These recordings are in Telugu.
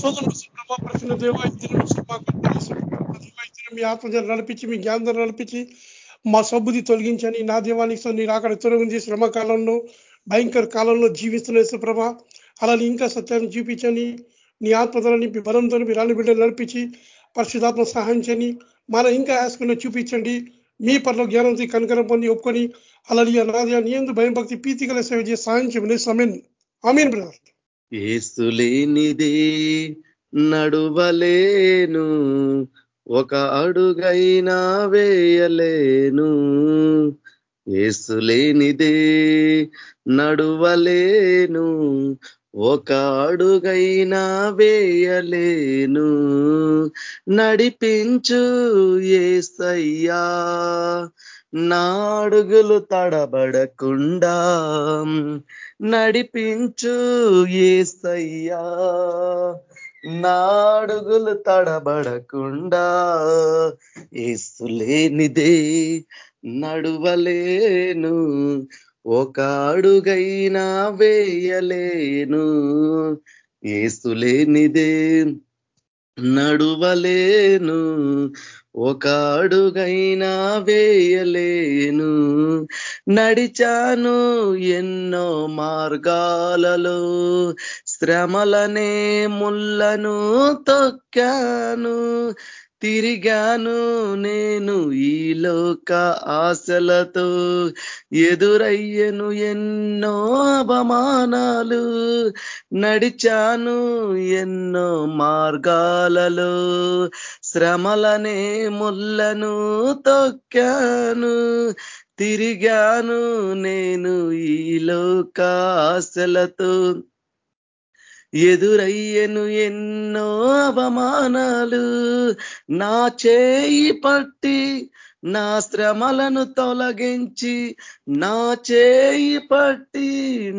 సోదరుడు ప్రభా మీ ఆత్మజన నడిపించి మీ జ్ఞానం నడిపించి మా సబ్బుది తొలగించని నా దీవానికి నేను అక్కడ తొలగించి శ్రమ కాలంలో భయంకర కాలంలో జీవిస్తున్న ప్రభా అలాని ఇంకా సత్యాన్ని చూపించని నీ ఆత్మతల నింపి బలంతో మీ రాని బిడ్డలు నడిపించి పరిశుధాత్మ సహాయించని మన ఇంకా ఆసుకుని చూపించండి. మీ పట్ల జ్ఞానంతో కనుకరం పొంది ఒప్పుకొని అలాని నాది నీ ఎందు భయం భక్తి పీతిగల సేవ చేసి సహాయం చేయమని. Samin Amin brother. ఏసులేనిదే నడువలేను ఒక అడుగైనా వేయలేను. ఏసులేనిదే నడువలేను ఒక అడుగైనా వేయలేను. నడిపించు ఏసయ్యా నాడుగులు తడబడకుండా నడిపించు ఏసయ్యా. నాడుగులు తడబడకుండా ఏసులేనిదే నడువలేను ఒక అడుగైనా వేయలేను. ఏసులేనిదే నడువలేను ఒకడుగైనా వేయలేను. నడిచాను ఎన్నో మార్గాలలో. శ్రమలనే ముళ్ళను తొక్కాను. తిరిగాను నేను ఈ లోక ఆశలతో. ఎదురయ్యను ఎన్నో అవమానాలు. నడిచాను ఎన్నో మార్గాలలో. శ్రమలనే ముళ్ళను తొక్కాను తిరిగాను నేను ఈ లోకాశలతో ఎదురయ్యను ఎన్నో అవమానాలు నా చేయి పట్టి నా శ్రమలను తొలగించి నా చేయి పట్టి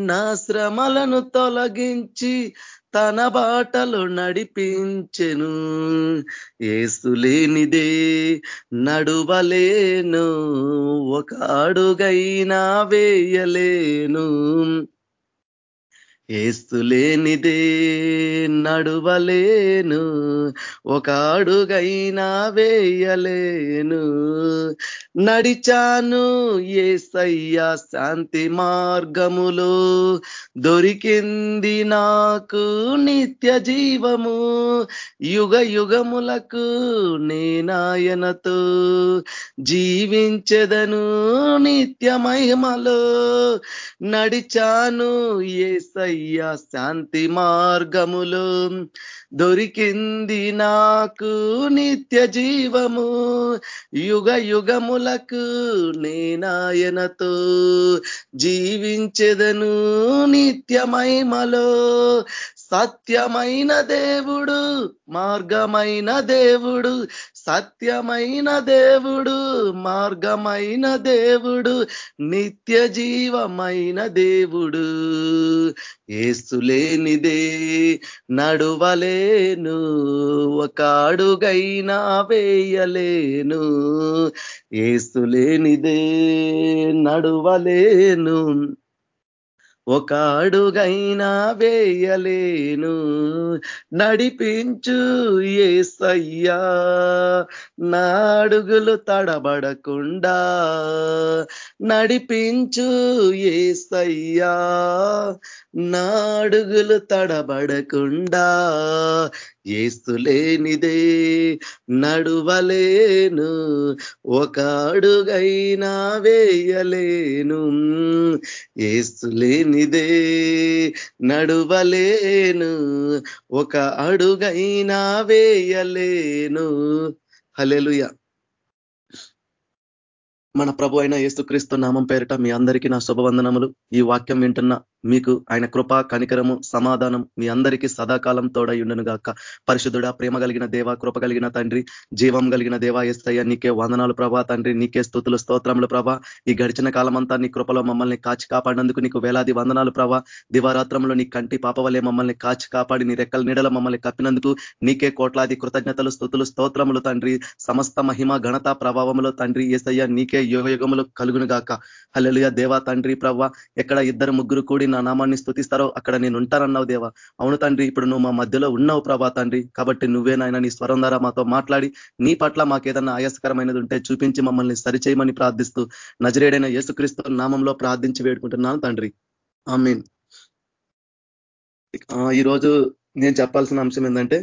నా శ్రమలను తొలగించి తన బాటలు నడిపించెను. ఏసులేనిదే నడువలేను. ఒక అడుగైనా వేయలేను. ఏస్తులేనిదే నడువలేను ఒక అడుగైనా వేయలేను. నడిచాను ఏసయ్యా శాంతి మార్గములో దొరికింది నాకు నిత్య జీవము. యుగ యుగములకు నేనాయనతో జీవించదను నిత్య మహిమలో. నడిచాను ఏసయ్యా శాంతి మార్గములు దొరికింది నాకు నిత్య జీవము. యుగ యుగములకు నేనాయనతో జీవించెదను నిత్యమైమలో సత్యమైన దేవుడు మార్గమైన దేవుడు సత్యమైన దేవుడు మార్గమైన దేవుడు నిత్య జీవమైన దేవుడు. ఏసులేనిదే నడువలేను ఒక అడుగైనా వేయలేను. ఏసులేనిదే నడువలేను. ఒక అడుగైనా వేయలేను. నడిపించు ఏసయ్యా. నా అడుగులు తడబడకుండా నడిపించు ఏసయ్యా. నా అడుగులు తడబడకుండా ఏస్తులేనిదే నడువలేను ఒక అడుగైనా వేయలేను. ఏస్తులేనిదే నడువలేను ఒక అడుగైనా వేయలేను. హలెలుయ మన ప్రభు అయిన ఏసుక్రీస్తు నామం పేరిట మీ అందరికీ నా శుభవందనములు. ఈ వాక్యం వింటున్న మీకు ఆయన కృప కనికరము సమాధానం మీ అందరికీ సదాకాలం తోడయుండను గాక. పరిశుద్ధుడ ప్రేమ కలిగిన దేవ కృప కలిగిన తండ్రి జీవం కలిగిన దేవా ఎస్తయ్య నీకే వందనాలు ప్రభా తండ్రి నీకే స్థుతులు స్తోత్రములు ప్రభా. ఈ గడిచిన కాలమంతా నీ కృపలో మమ్మల్ని కాచి కాపాడినందుకు నీకు వేలాది వందనాలు ప్రభా. దివారాత్రంలో నీ కంటి పాపవలే మమ్మల్ని కాచి కాపాడి నీ రెక్కల నీడల మమ్మల్ని కప్పినందుకు నీకే కోట్లాది కృతజ్ఞతలు స్థుతులు స్తోత్రములు తండ్రి. సమస్త మహిమ ఘనత ప్రభావములో తండ్రి ఏసయ్య నీకే యుగ కలుగును గాక. హలలుయ దేవా తండ్రి ప్రభ ఎక్కడ ఇద్దరు ముగ్గురు కూడి నా నామాన్ని స్థుతిస్తారో అక్కడ నేను ఉంటానన్నావు దేవా. అవును తండ్రి ఇప్పుడు నువ్వు మా మధ్యలో ఉన్నావు ప్రభా తండ్రి. కాబట్టి నువ్వే నాయన నీ స్వరం ద్వారా మాతో మాట్లాడి నీ పట్ల మాకేదన్నా ఆయాసకరమైనది ఉంటే చూపించి మమ్మల్ని సరిచేయమని ప్రార్థిస్తూ నజరేడైన యేసుక్రీస్తు నామంలో ప్రార్థించి వేడుకుంటున్నాను తండ్రి. ఐ మీన్ ఈరోజు నేను చెప్పాల్సిన అంశం ఏంటంటే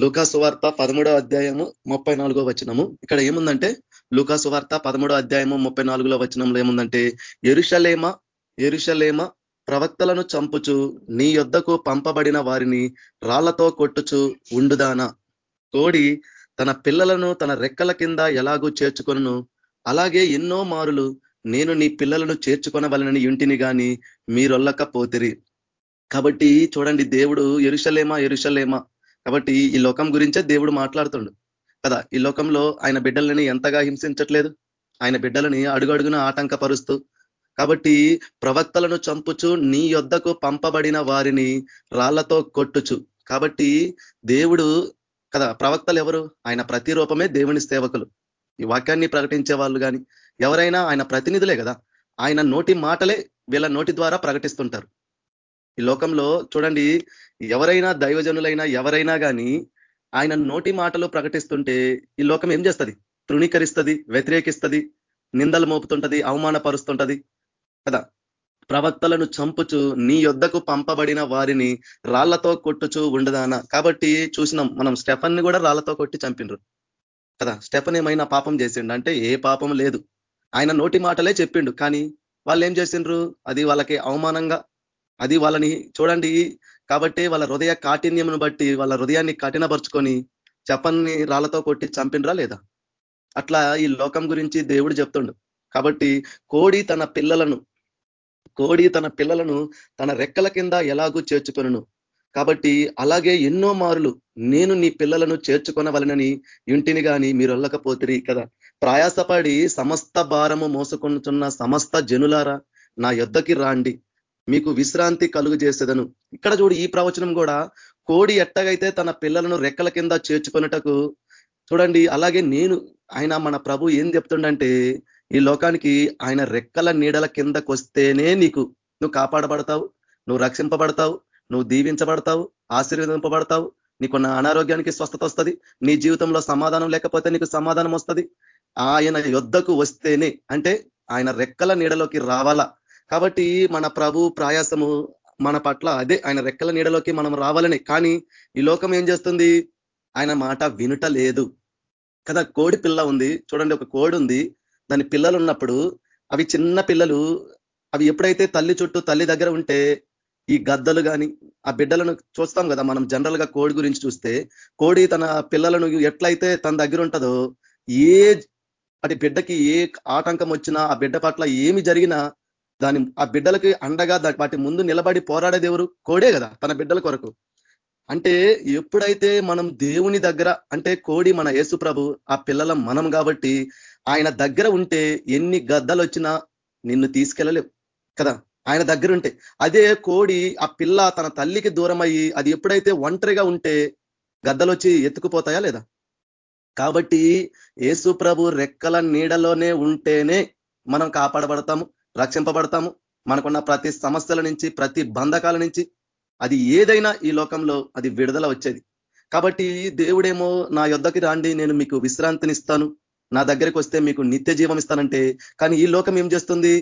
లుకా సువార్త పదమూడో అధ్యాయము ముప్పై నాలుగో వచనము. ఇక్కడ ఏముందంటే లుకా సువార్త పదమూడో అధ్యాయము ముప్పై నాలుగులో వచనంలో ఏముందంటే ఎరుషలేమ ఎరుషలేమ ప్రవక్తలను చంపుచు నీ యొద్దకు పంపబడిన వారిని రాళ్ళతో కొట్టుచు ఉండుదానా? కోడి తన పిల్లలను తన రెక్కల కింద ఎలాగూ చేర్చుకొను అలాగే ఎన్నో మారులు నేను నీ పిల్లలను చేర్చుకొనవలనని ఇంటిని గాని మీరొల్లకపోతిరి. కాబట్టి చూడండి దేవుడు ఎరుషలేమా ఎరుషలేమా కాబట్టి ఈ లోకం గురించే దేవుడు మాట్లాడుతుండు. కదా ఈ లోకంలో ఆయన బిడ్డలని ఎంతగా హింసించట్లేదు? ఆయన బిడ్డలని అడుగడుగున ఆటంకపరుస్తూ కాబట్టి ప్రవక్తలను చంపుచు నీ యొద్దకు పంపబడిన వారిని రాళ్ళతో కొట్టుచు. కాబట్టి దేవుడు కదా ప్రవక్తలు ఎవరు? ఆయన ప్రతిరూపమే దేవుని సేవకులు. ఈ వాక్యాన్ని ప్రకటించే వాళ్ళు కానీ ఎవరైనా ఆయన ప్రతినిధులే కదా ఆయన నోటి మాటలే వీళ్ళ నోటి ద్వారా ప్రకటిస్తుంటారు. ఈ లోకంలో చూడండి ఎవరైనా దైవజనులైనా ఎవరైనా కానీ ఆయన నోటి మాటలు ప్రకటిస్తుంటే ఈ లోకం ఏం చేస్తుంది? తృణీకరిస్తుంది వ్యతిరేకిస్తుంది నిందలు మోపుతుంటది అవమానపరుస్తుంటది. కదా? ప్రవక్తలను చంపుచు నీ యొద్దకు పంపబడిన వారిని రాళ్ళతో కొట్టుచు ఉండదానా? కాబట్టి చూసినాం మనం స్టెఫన్ని కూడా రాళ్ళతో కొట్టి చంపిండ్రు కదా? స్టెఫన్ ఏమైనా పాపం చేసిండు? అంటే ఏ పాపం లేదు. ఆయన నోటి మాటలే చెప్పిండు. కానీ వాళ్ళు ఏం చేసిండ్రు? అది వాళ్ళకి అవమానంగా అది వాళ్ళని చూడండి. కాబట్టి వాళ్ళ హృదయ కాఠిన్యమును బట్టి వాళ్ళ హృదయాన్ని కఠినపరుచుకొని చెప్పని రాళ్ళతో కొట్టి చంపినరా లేదా? అట్లా ఈ లోకం గురించి దేవుడు చెప్తుండు. కాబట్టి కోడి తన పిల్లలను కోడి తన పిల్లలను తన రెక్కల కింద ఎలాగూ చేర్చుకొనను. కాబట్టి అలాగే ఎన్నో మారులు నేను నీ పిల్లలను చేర్చుకొనవలనని ఇంటిని కానీ మీరు వెళ్ళకపోతిరి కదా. ప్రయాసపడి సమస్త భారము మోసుకుంటున్న సమస్త జనులారా నా యుద్ధకి రాండి. మీకు విశ్రాంతి కలుగు చేసేదను. ఇక్కడ చూడు ఈ ప్రవచనం కూడా కోడి ఎట్టగైతే తన పిల్లలను రెక్కల కింద చేర్చుకున్నటకు చూడండి అలాగే నేను ఆయన మన ప్రభు ఏం చెప్తుండంటే ఈ లోకానికి ఆయన రెక్కల నీడల కిందకు వస్తేనే నీకు నువ్వు కాపాడబడతావు నువ్వు రక్షింపబడతావు నువ్వు దీవించబడతావు ఆశీర్వదింపబడతావు. నీకున్న అనారోగ్యానికి స్వస్థత వస్తుంది నీ జీవితంలో సమాధానం లేకపోతే నీకు సమాధానం వస్తుంది. ఆయన యుద్ధకు వస్తేనే అంటే ఆయన రెక్కల నీడలోకి రావాలా. కాబట్టి మన ప్రభు ప్రయాసము మన పట్ల అదే ఆయన రెక్కల నీడలోకి మనం రావాలని. కానీ ఈ లోకం ఏం చేస్తుంది? ఆయన మాట వినుట లేదు. కదా కోడి పిల్ల ఉంది చూడండి ఒక కోడి ఉంది దాని పిల్లలు ఉన్నప్పుడు అవి చిన్న పిల్లలు అవి ఎప్పుడైతే తల్లి చుట్టూ తల్లి దగ్గర ఉంటే ఈ గద్దలు కానీ ఆ బిడ్డలను చూస్తాం కదా మనం జనరల్గా కోడి గురించి చూస్తే కోడి తన పిల్లలను ఎట్లయితే తన దగ్గర ఉంటుందో ఏ అటు బిడ్డకి ఏ ఆటంకం వచ్చినా ఆ బిడ్డ పట్ల ఏమి జరిగినా దాని ఆ బిడ్డలకి అండగా వాటి ముందు నిలబడి పోరాడేది ఎవరు? కోడే కదా తన బిడ్డల కొరకు. అంటే ఎప్పుడైతే మనం దేవుని దగ్గర అంటే కోడి మన యేసు ప్రభు ఆ పిల్లల మనం కాబట్టి ఆయన దగ్గర ఉంటే ఎన్ని గద్దలు వచ్చినా నిన్ను తీసుకెళ్ళలేవు కదా? ఆయన దగ్గర ఉంటే అదే కోడి ఆ పిల్ల తన తల్లికి దూరం అయ్యి అది ఎప్పుడైతే ఒంటరిగా ఉంటే గద్దలు వచ్చి ఎత్తుకుపోతాయా లేదా? కాబట్టి యేసు ప్రభు రెక్కల నీడలోనే ఉంటేనే మనం కాపాడబడతాము రక్షింపబడతాము. మనకున్న ప్రతి సమస్యల నుంచి ప్రతి బంధకాల నుంచి అది ఏదైనా ఈ లోకంలో అది విడుదల వచ్చేది. కాబట్టి దేవుడేమో నా యొద్దకి రాండి నేను మీకు విశ్రాంతినిస్తాను. నా దగ్గరికి వస్తే మీకు నిత్య జీవం ఇస్తానంటే కానీ ఈ లోకం ఏం చేస్తుంది?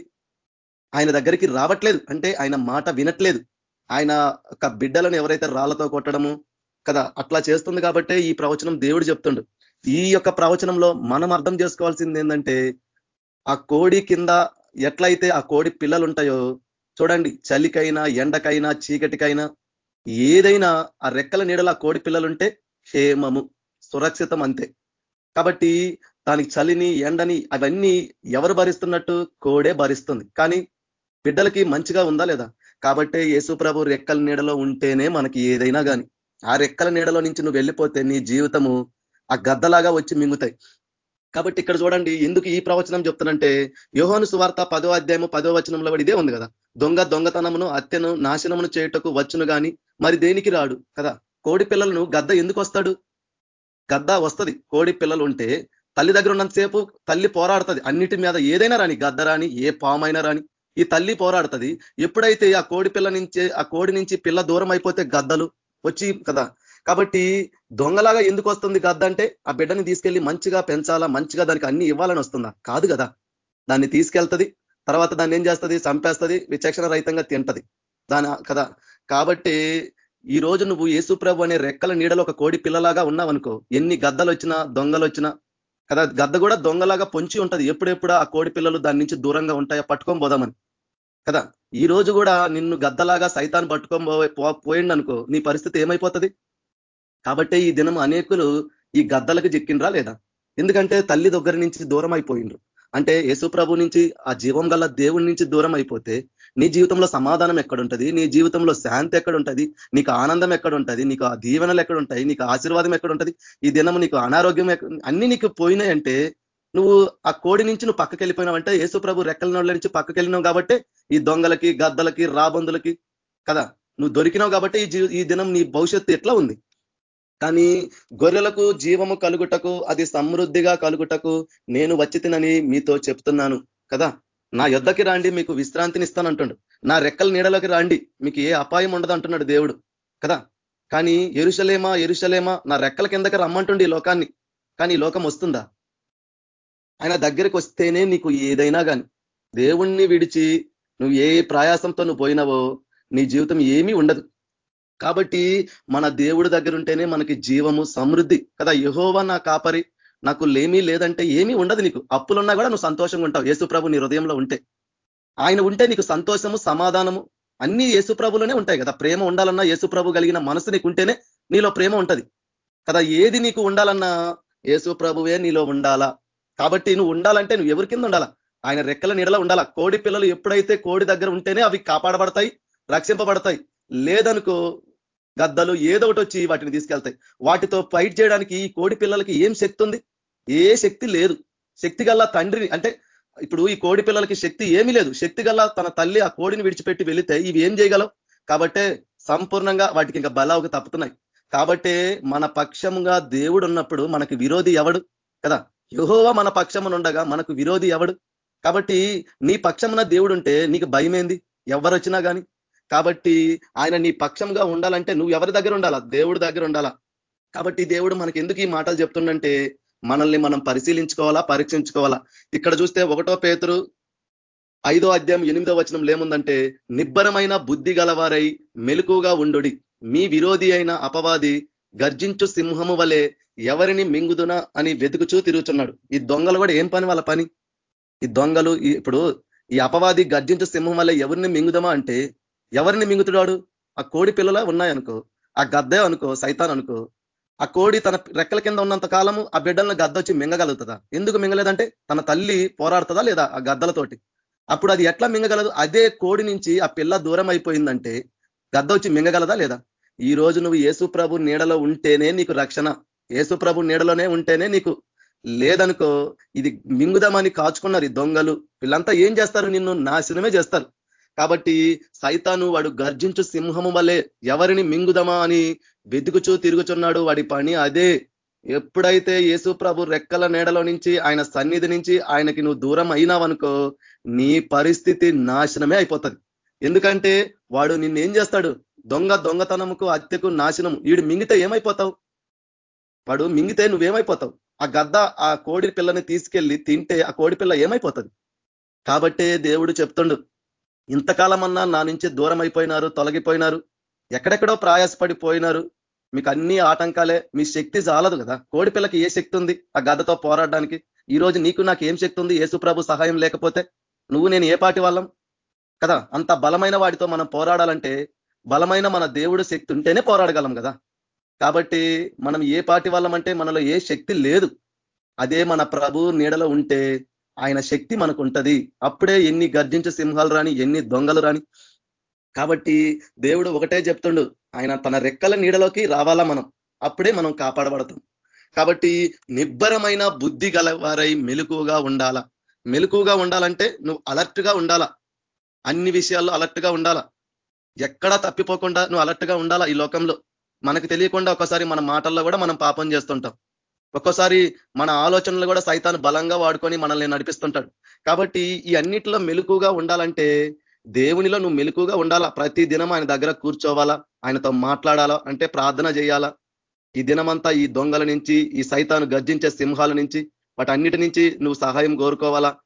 ఆయన దగ్గరికి రావట్లేదు. అంటే ఆయన మాట వినట్లేదు. ఆయన ఒక బిడ్డలను ఎవరైతే రాళ్ళతో కొట్టడము కదా అట్లా చేస్తుంది కాబట్టే ఈ ప్రవచనం దేవుడు చెప్తుండు. ఈ యొక్క ప్రవచనంలో మనం అర్థం చేసుకోవాల్సింది ఏంటంటే ఆ కోడి కింద ఎట్లయితే ఆ కోడి పిల్లలు ఉంటాయో చూడండి చలికైనా ఎండకైనా చీకటికైనా ఏదైనా ఆ రెక్కల నీడలో ఆ కోడి పిల్లలుంటే క్షేమము సురక్షితం అంతే. కాబట్టి దానికి చలిని ఎండని అవన్నీ ఎవరు భరిస్తున్నట్టు? కోడే భరిస్తుంది. కానీ బిడ్డలకి మంచిగా ఉందా లేదా? కాబట్టే యేసు ప్రభు రెక్కల నీడలో ఉంటేనే మనకి ఏదైనా కానీ ఆ రెక్కల నీడలో నుంచి నువ్వు వెళ్ళిపోతే నీ జీవితము ఆ గద్దలాగా వచ్చి మింగుతాయి. కాబట్టి ఇక్కడ చూడండి ఎందుకు ఈ ప్రవచనం చెప్తున్నంటే యోహోను సువార్త పదో అధ్యాయము పదో వచనంలో ఇదే ఉంది కదా. దొంగ దొంగతనమును హత్యను నాశనమును చేయుటకు వచ్చును కానీ మరి దేనికి రాడు? కదా? కోడి పిల్లలను గద్ద ఎందుకు వస్తాడు? గద్ద వస్తుంది. కోడి పిల్లలు ఉంటే తల్లి దగ్గర ఉన్నంతసేపు తల్లి పోరాడుతుంది. అన్నిటి మీద ఏదైనా రాని గద్ద రాని ఏ పామైనా రాని ఈ తల్లి పోరాడుతుంది. ఎప్పుడైతే ఆ కోడి పిల్ల నుంచి ఆ కోడి నుంచి పిల్ల దూరం అయిపోతే గద్దలు వచ్చి కదా. కాబట్టి దొంగలాగా ఎందుకు వస్తుంది గద్ద అంటే ఆ బిడ్డని తీసుకెళ్ళి మంచిగా పెంచాలా మంచిగా దానికి అన్ని ఇవ్వాలని వస్తుందా? కాదు కదా. దాన్ని తీసుకెళ్తుంది. తర్వాత దాన్ని ఏం చేస్తుంది? చంపేస్తుంది. విచక్షణ రహితంగా తింటది. దాని కదా. కాబట్టి ఈ రోజు నువ్వు యేసుప్రభు అనే రెక్కల నీడలో ఒక కోడి పిల్లలాగా ఉన్నావనుకో ఎన్ని గద్దలు వచ్చినా దొంగలు వచ్చినా కదా గద్ద కూడా దొంగలాగా పొంచి ఉంటది. ఎప్పుడెప్పుడు ఆ కోడి పిల్లలు దాని నుంచి దూరంగా ఉంటాయో పట్టుకొని పోదామని. కదా ఈ రోజు కూడా నిన్ను గద్దలాగా సైతాన్ని పట్టుకొని పోయిండు అనుకో నీ పరిస్థితి ఏమైపోతుంది? కాబట్టి ఈ దినం అనేకులు ఈ గద్దలకు చిక్కిండ్రా లేదా? ఎందుకంటే తల్లి దగ్గర నుంచి దూరం అయిపోయిండ్రు అంటే యేసు ప్రభు నుంచి ఆ జీవం గల దేవుడి నుంచి దూరం అయిపోతే నీ జీవితంలో సమాధానం ఎక్కడుంటది? నీ జీవితంలో శాంతి ఎక్కడుంటది? నీకు ఆనందం ఎక్కడుంటది? నీకు ఆ దీవెనలు ఎక్కడుంటాయి? నీకు ఆశీర్వాదం ఎక్కడుంటది? ఈ దినం నీకు అనారోగ్యం అన్ని నీకు పోయినాయంటే నువ్వు ఆ కోడి నుంచి నువ్వు పక్కకి వెళ్ళిపోయినావంటే యేసు ప్రభు రెక్కల నోళ్ళ నుంచి పక్కకి వెళ్ళినావు కాబట్టి ఈ దొంగలకి గద్దలకి రాబందులకి కదా? నువ్వు దొరికినావు కాబట్టి ఈ దినం నీ భవిష్యత్తు ఎట్లా ఉంది? కానీ గొర్రెలకు జీవము కలుగుటకు అది సమృద్ధిగా కలుగుటకు నేను వచ్చి మీతో చెప్తున్నాను కదా? నా యుద్ధకి రాండి మీకు విశ్రాంతిని ఇస్తాను అంటుండు నా రెక్కల నీడలోకి రాండి మీకు ఏ అపాయం ఉండదు అంటున్నాడు దేవుడు కదా? కానీ ఎరుషలేమా ఎరుషలేమా నా రెక్కల కిందకి రమ్మంటుండి ఈ లోకాన్ని. కానీ ఈ లోకం వస్తుందా? ఆయన దగ్గరికి వస్తేనే నీకు ఏదైనా కానీ దేవుణ్ణి విడిచి నువ్వు ఏ ప్రయాసంతో నువ్వు పోయినావో నీ జీవితం ఏమీ ఉండదు. కాబట్టి మన దేవుడి దగ్గర ఉంటేనే మనకి జీవము సమృద్ధి కదా? యహోవా నా కాపరి నాకు లేమీ లేదంటే ఏమీ ఉండదు నీకు. అప్పులున్నా కూడా నువ్వు సంతోషంగా ఉంటావు. యేసుప్రభు నీ హృదయంలో ఉంటే. ఆయన ఉంటే నీకు సంతోషము సమాధానము అన్ని యేసుప్రభులోనే ఉంటాయి కదా. ప్రేమ ఉండాలన్నా యేసుప్రభు కలిగిన మనసు నీకు ఉంటేనే నీలో ప్రేమ ఉంటది. కదా ఏది నీకు ఉండాలన్నా యేసుప్రభువే నీలో ఉండాలా? కాబట్టి నువ్వు ఉండాలంటే నువ్వు ఎవరి కింద ఉండాలా? ఆయన రెక్కల నీడలో ఉండాలా? కోడి పిల్లలు ఎప్పుడైతే కోడి దగ్గర ఉంటేనే అవి కాపాడబడతాయి రక్షింపబడతాయి. లేదనుకో గద్దలు ఏదో ఒకటి వచ్చి వాటిని తీసుకెళ్తాయి. వాటితో ఫైట్ చేయడానికి ఈ కోడి పిల్లలకి ఏం శక్తి ఉంది? ఏ శక్తి లేదు. శక్తి గల్లా తండ్రిని అంటే ఇప్పుడు ఈ కోడి పిల్లలకి శక్తి ఏమీ లేదు. శక్తి గల్లా తన తల్లి ఆ కోడిని విడిచిపెట్టి వెళితే ఇవి ఏం చేయగలవు? కాబట్టే సంపూర్ణంగా వాటికి ఇంకా బలావుకు తప్పుతున్నాయి. కాబట్టే మన పక్షముగా దేవుడు ఉన్నప్పుడు మనకి విరోధి ఎవడు? కదా? యహోవా మన పక్షమునుండగా మనకు విరోధి ఎవడు? కాబట్టి నీ పక్షమున దేవుడు ఉంటే నీకు భయమేంది? ఎవరు వచ్చినా కానీ కాబట్టి ఆయన నీ పక్షంగా ఉండాలంటే నువ్వు ఎవరి దగ్గర ఉండాలా? దేవుడి దగ్గర ఉండాలా? కాబట్టి దేవుడు మనకి ఎందుకు ఈ మాటలు చెప్తుండంటే మనల్ని మనం పరిశీలించుకోవాలా పరీక్షించుకోవాలా? ఇక్కడ చూస్తే ఒకటో పేతురు ఐదో అధ్యాయం ఎనిమిదో వచనం ఏముందంటే నిబ్బరమైన బుద్ధి గలవారై మెలుకుగా ఉండుడి. మీ విరోధి అయిన అపవాది గర్జించు సింహము వలె ఎవరిని మింగుదునా అని వెతుకుచూ తిరుగుతున్నాడు ఈ దొంగలు కూడా ఏం పని వాళ్ళ పని? ఈ దొంగలు ఇప్పుడు ఈ అపవాది గర్జించు సింహం వల్ల ఎవరిని మింగుదమా అంటే ఎవరిని మింగుతున్నాడు? ఆ కోడి పిల్లలా ఉన్నాయనుకో ఆ గద్దే అనుకో సైతాన్ అనుకో ఆ కోడి తన రెక్కల కింద ఉన్నంత కాలము ఆ బిడ్డలను గద్ద వచ్చి మింగగలుగుతుందా? ఎందుకు మింగలేదంటే తన తల్లి పోరాడుతుందా లేదా ఆ గద్దలతోటి? అప్పుడు అది ఎట్లా మింగగలదు? అదే కోడి నుంచి ఆ పిల్ల దూరం అయిపోయిందంటే గద్ద వచ్చి మింగగలదా లేదా? ఈ రోజు నువ్వు యేసు ప్రభు నీడలో ఉంటేనే నీకు రక్షణ. యేసు ప్రభు నీడలోనే ఉంటేనే నీకు లేదనుకో ఇది మింగుదామని కాచుకున్నారు ఈ దొంగలు. వీళ్ళంతా ఏం చేస్తారు? నిన్ను నాశనమే చేస్తారు. కాబట్టి సైతాను వాడు గర్జించు సింహము వల్లే ఎవరిని మింగుదమా అని వెతుకుచూ తిరుగుచున్నాడు వాడి పని అదే. ఎప్పుడైతే యేసు ప్రభు రెక్కల నీడలో నుంచి ఆయన సన్నిధి నుంచి ఆయనకి నువ్వు దూరం అయినావనుకో నీ పరిస్థితి నాశనమే అయిపోతుంది. ఎందుకంటే వాడు నిన్నేం చేస్తాడు? దొంగ దొంగతనముకు హత్యకు నాశనం వీడు మింగితే ఏమైపోతావు? వాడు మింగితే నువ్వేమైపోతావు? ఆ గద్ద ఆ కోడి పిల్లని తీసుకెళ్ళి తింటే ఆ కోడి పిల్ల ఏమైపోతుంది? కాబట్టే దేవుడు చెప్తుండు ఇంతకాలం అన్నా నా నుంచి దూరం అయిపోయినారు తొలగిపోయినారు. ఎక్కడెక్కడో ప్రయాసపడిపోయినారు. మీకు అన్ని ఆటంకాలే మీ శక్తి చాలదు కదా. కోడి పిల్లకి ఏ శక్తి ఉంది ఆ గద్దతో పోరాడడానికి? ఈ రోజు నీకు నాకు ఏం శక్తి ఉంది? యేసుప్రభు సహాయం లేకపోతే నువ్వు నేను ఏ పాటి వాళ్ళం? కదా అంత బలమైన వాడితో మనం పోరాడాలంటే బలమైన మన దేవుడు శక్తి ఉంటేనే పోరాడగలం కదా. కాబట్టి మనం ఏ పాటి వాళ్ళం అంటే మనలో ఏ శక్తి లేదు. అదే మన ప్రభు నీడలో ఉంటే ఆయన శక్తి మనకు ఉంటది. అప్పుడే ఎన్ని గర్జించే సింహాలు రాని ఎన్ని దొంగలు రాని కాబట్టి దేవుడు ఒకటే చెప్తుండు ఆయన తన రెక్కల నీడలోకి రావాలా మనం? అప్పుడే మనం కాపాడబడతాం. కాబట్టి నిబ్బరమైన బుద్ధి గలవారై మెలుకుగా ఉండాలా? మెలుకుగా ఉండాలంటే నువ్వు అలర్ట్గా ఉండాలా? అన్ని విషయాల్లో అలర్ట్గా ఉండాలా? ఎక్కడా తప్పిపోకుండా నువ్వు అలర్ట్గా ఉండాలా ఈ లోకంలో? మనకు తెలియకుండా ఒకసారి మన మాటల్లో కూడా మనం పాపం చేస్తుంటాం. ఒక్కోసారి మన ఆలోచనలు కూడా సైతాన్ని బలంగా వాడుకొని మనల్ని నడిపిస్తుంటాడు. కాబట్టి ఈ అన్నిటిలో మెలుకుగా ఉండాలంటే దేవునిలో నువ్వు మెలుకుగా ఉండాలా? ప్రతి దినం ఆయన దగ్గర కూర్చోవాలా? ఆయనతో మాట్లాడాలా? అంటే ప్రార్థన చేయాలా? ఈ దినమంతా ఈ దొంగల నుంచి ఈ సైతాను గర్జించే సింహాల నుంచి వాటన్నిటి నుంచి నువ్వు సహాయం కోరుకోవాలా?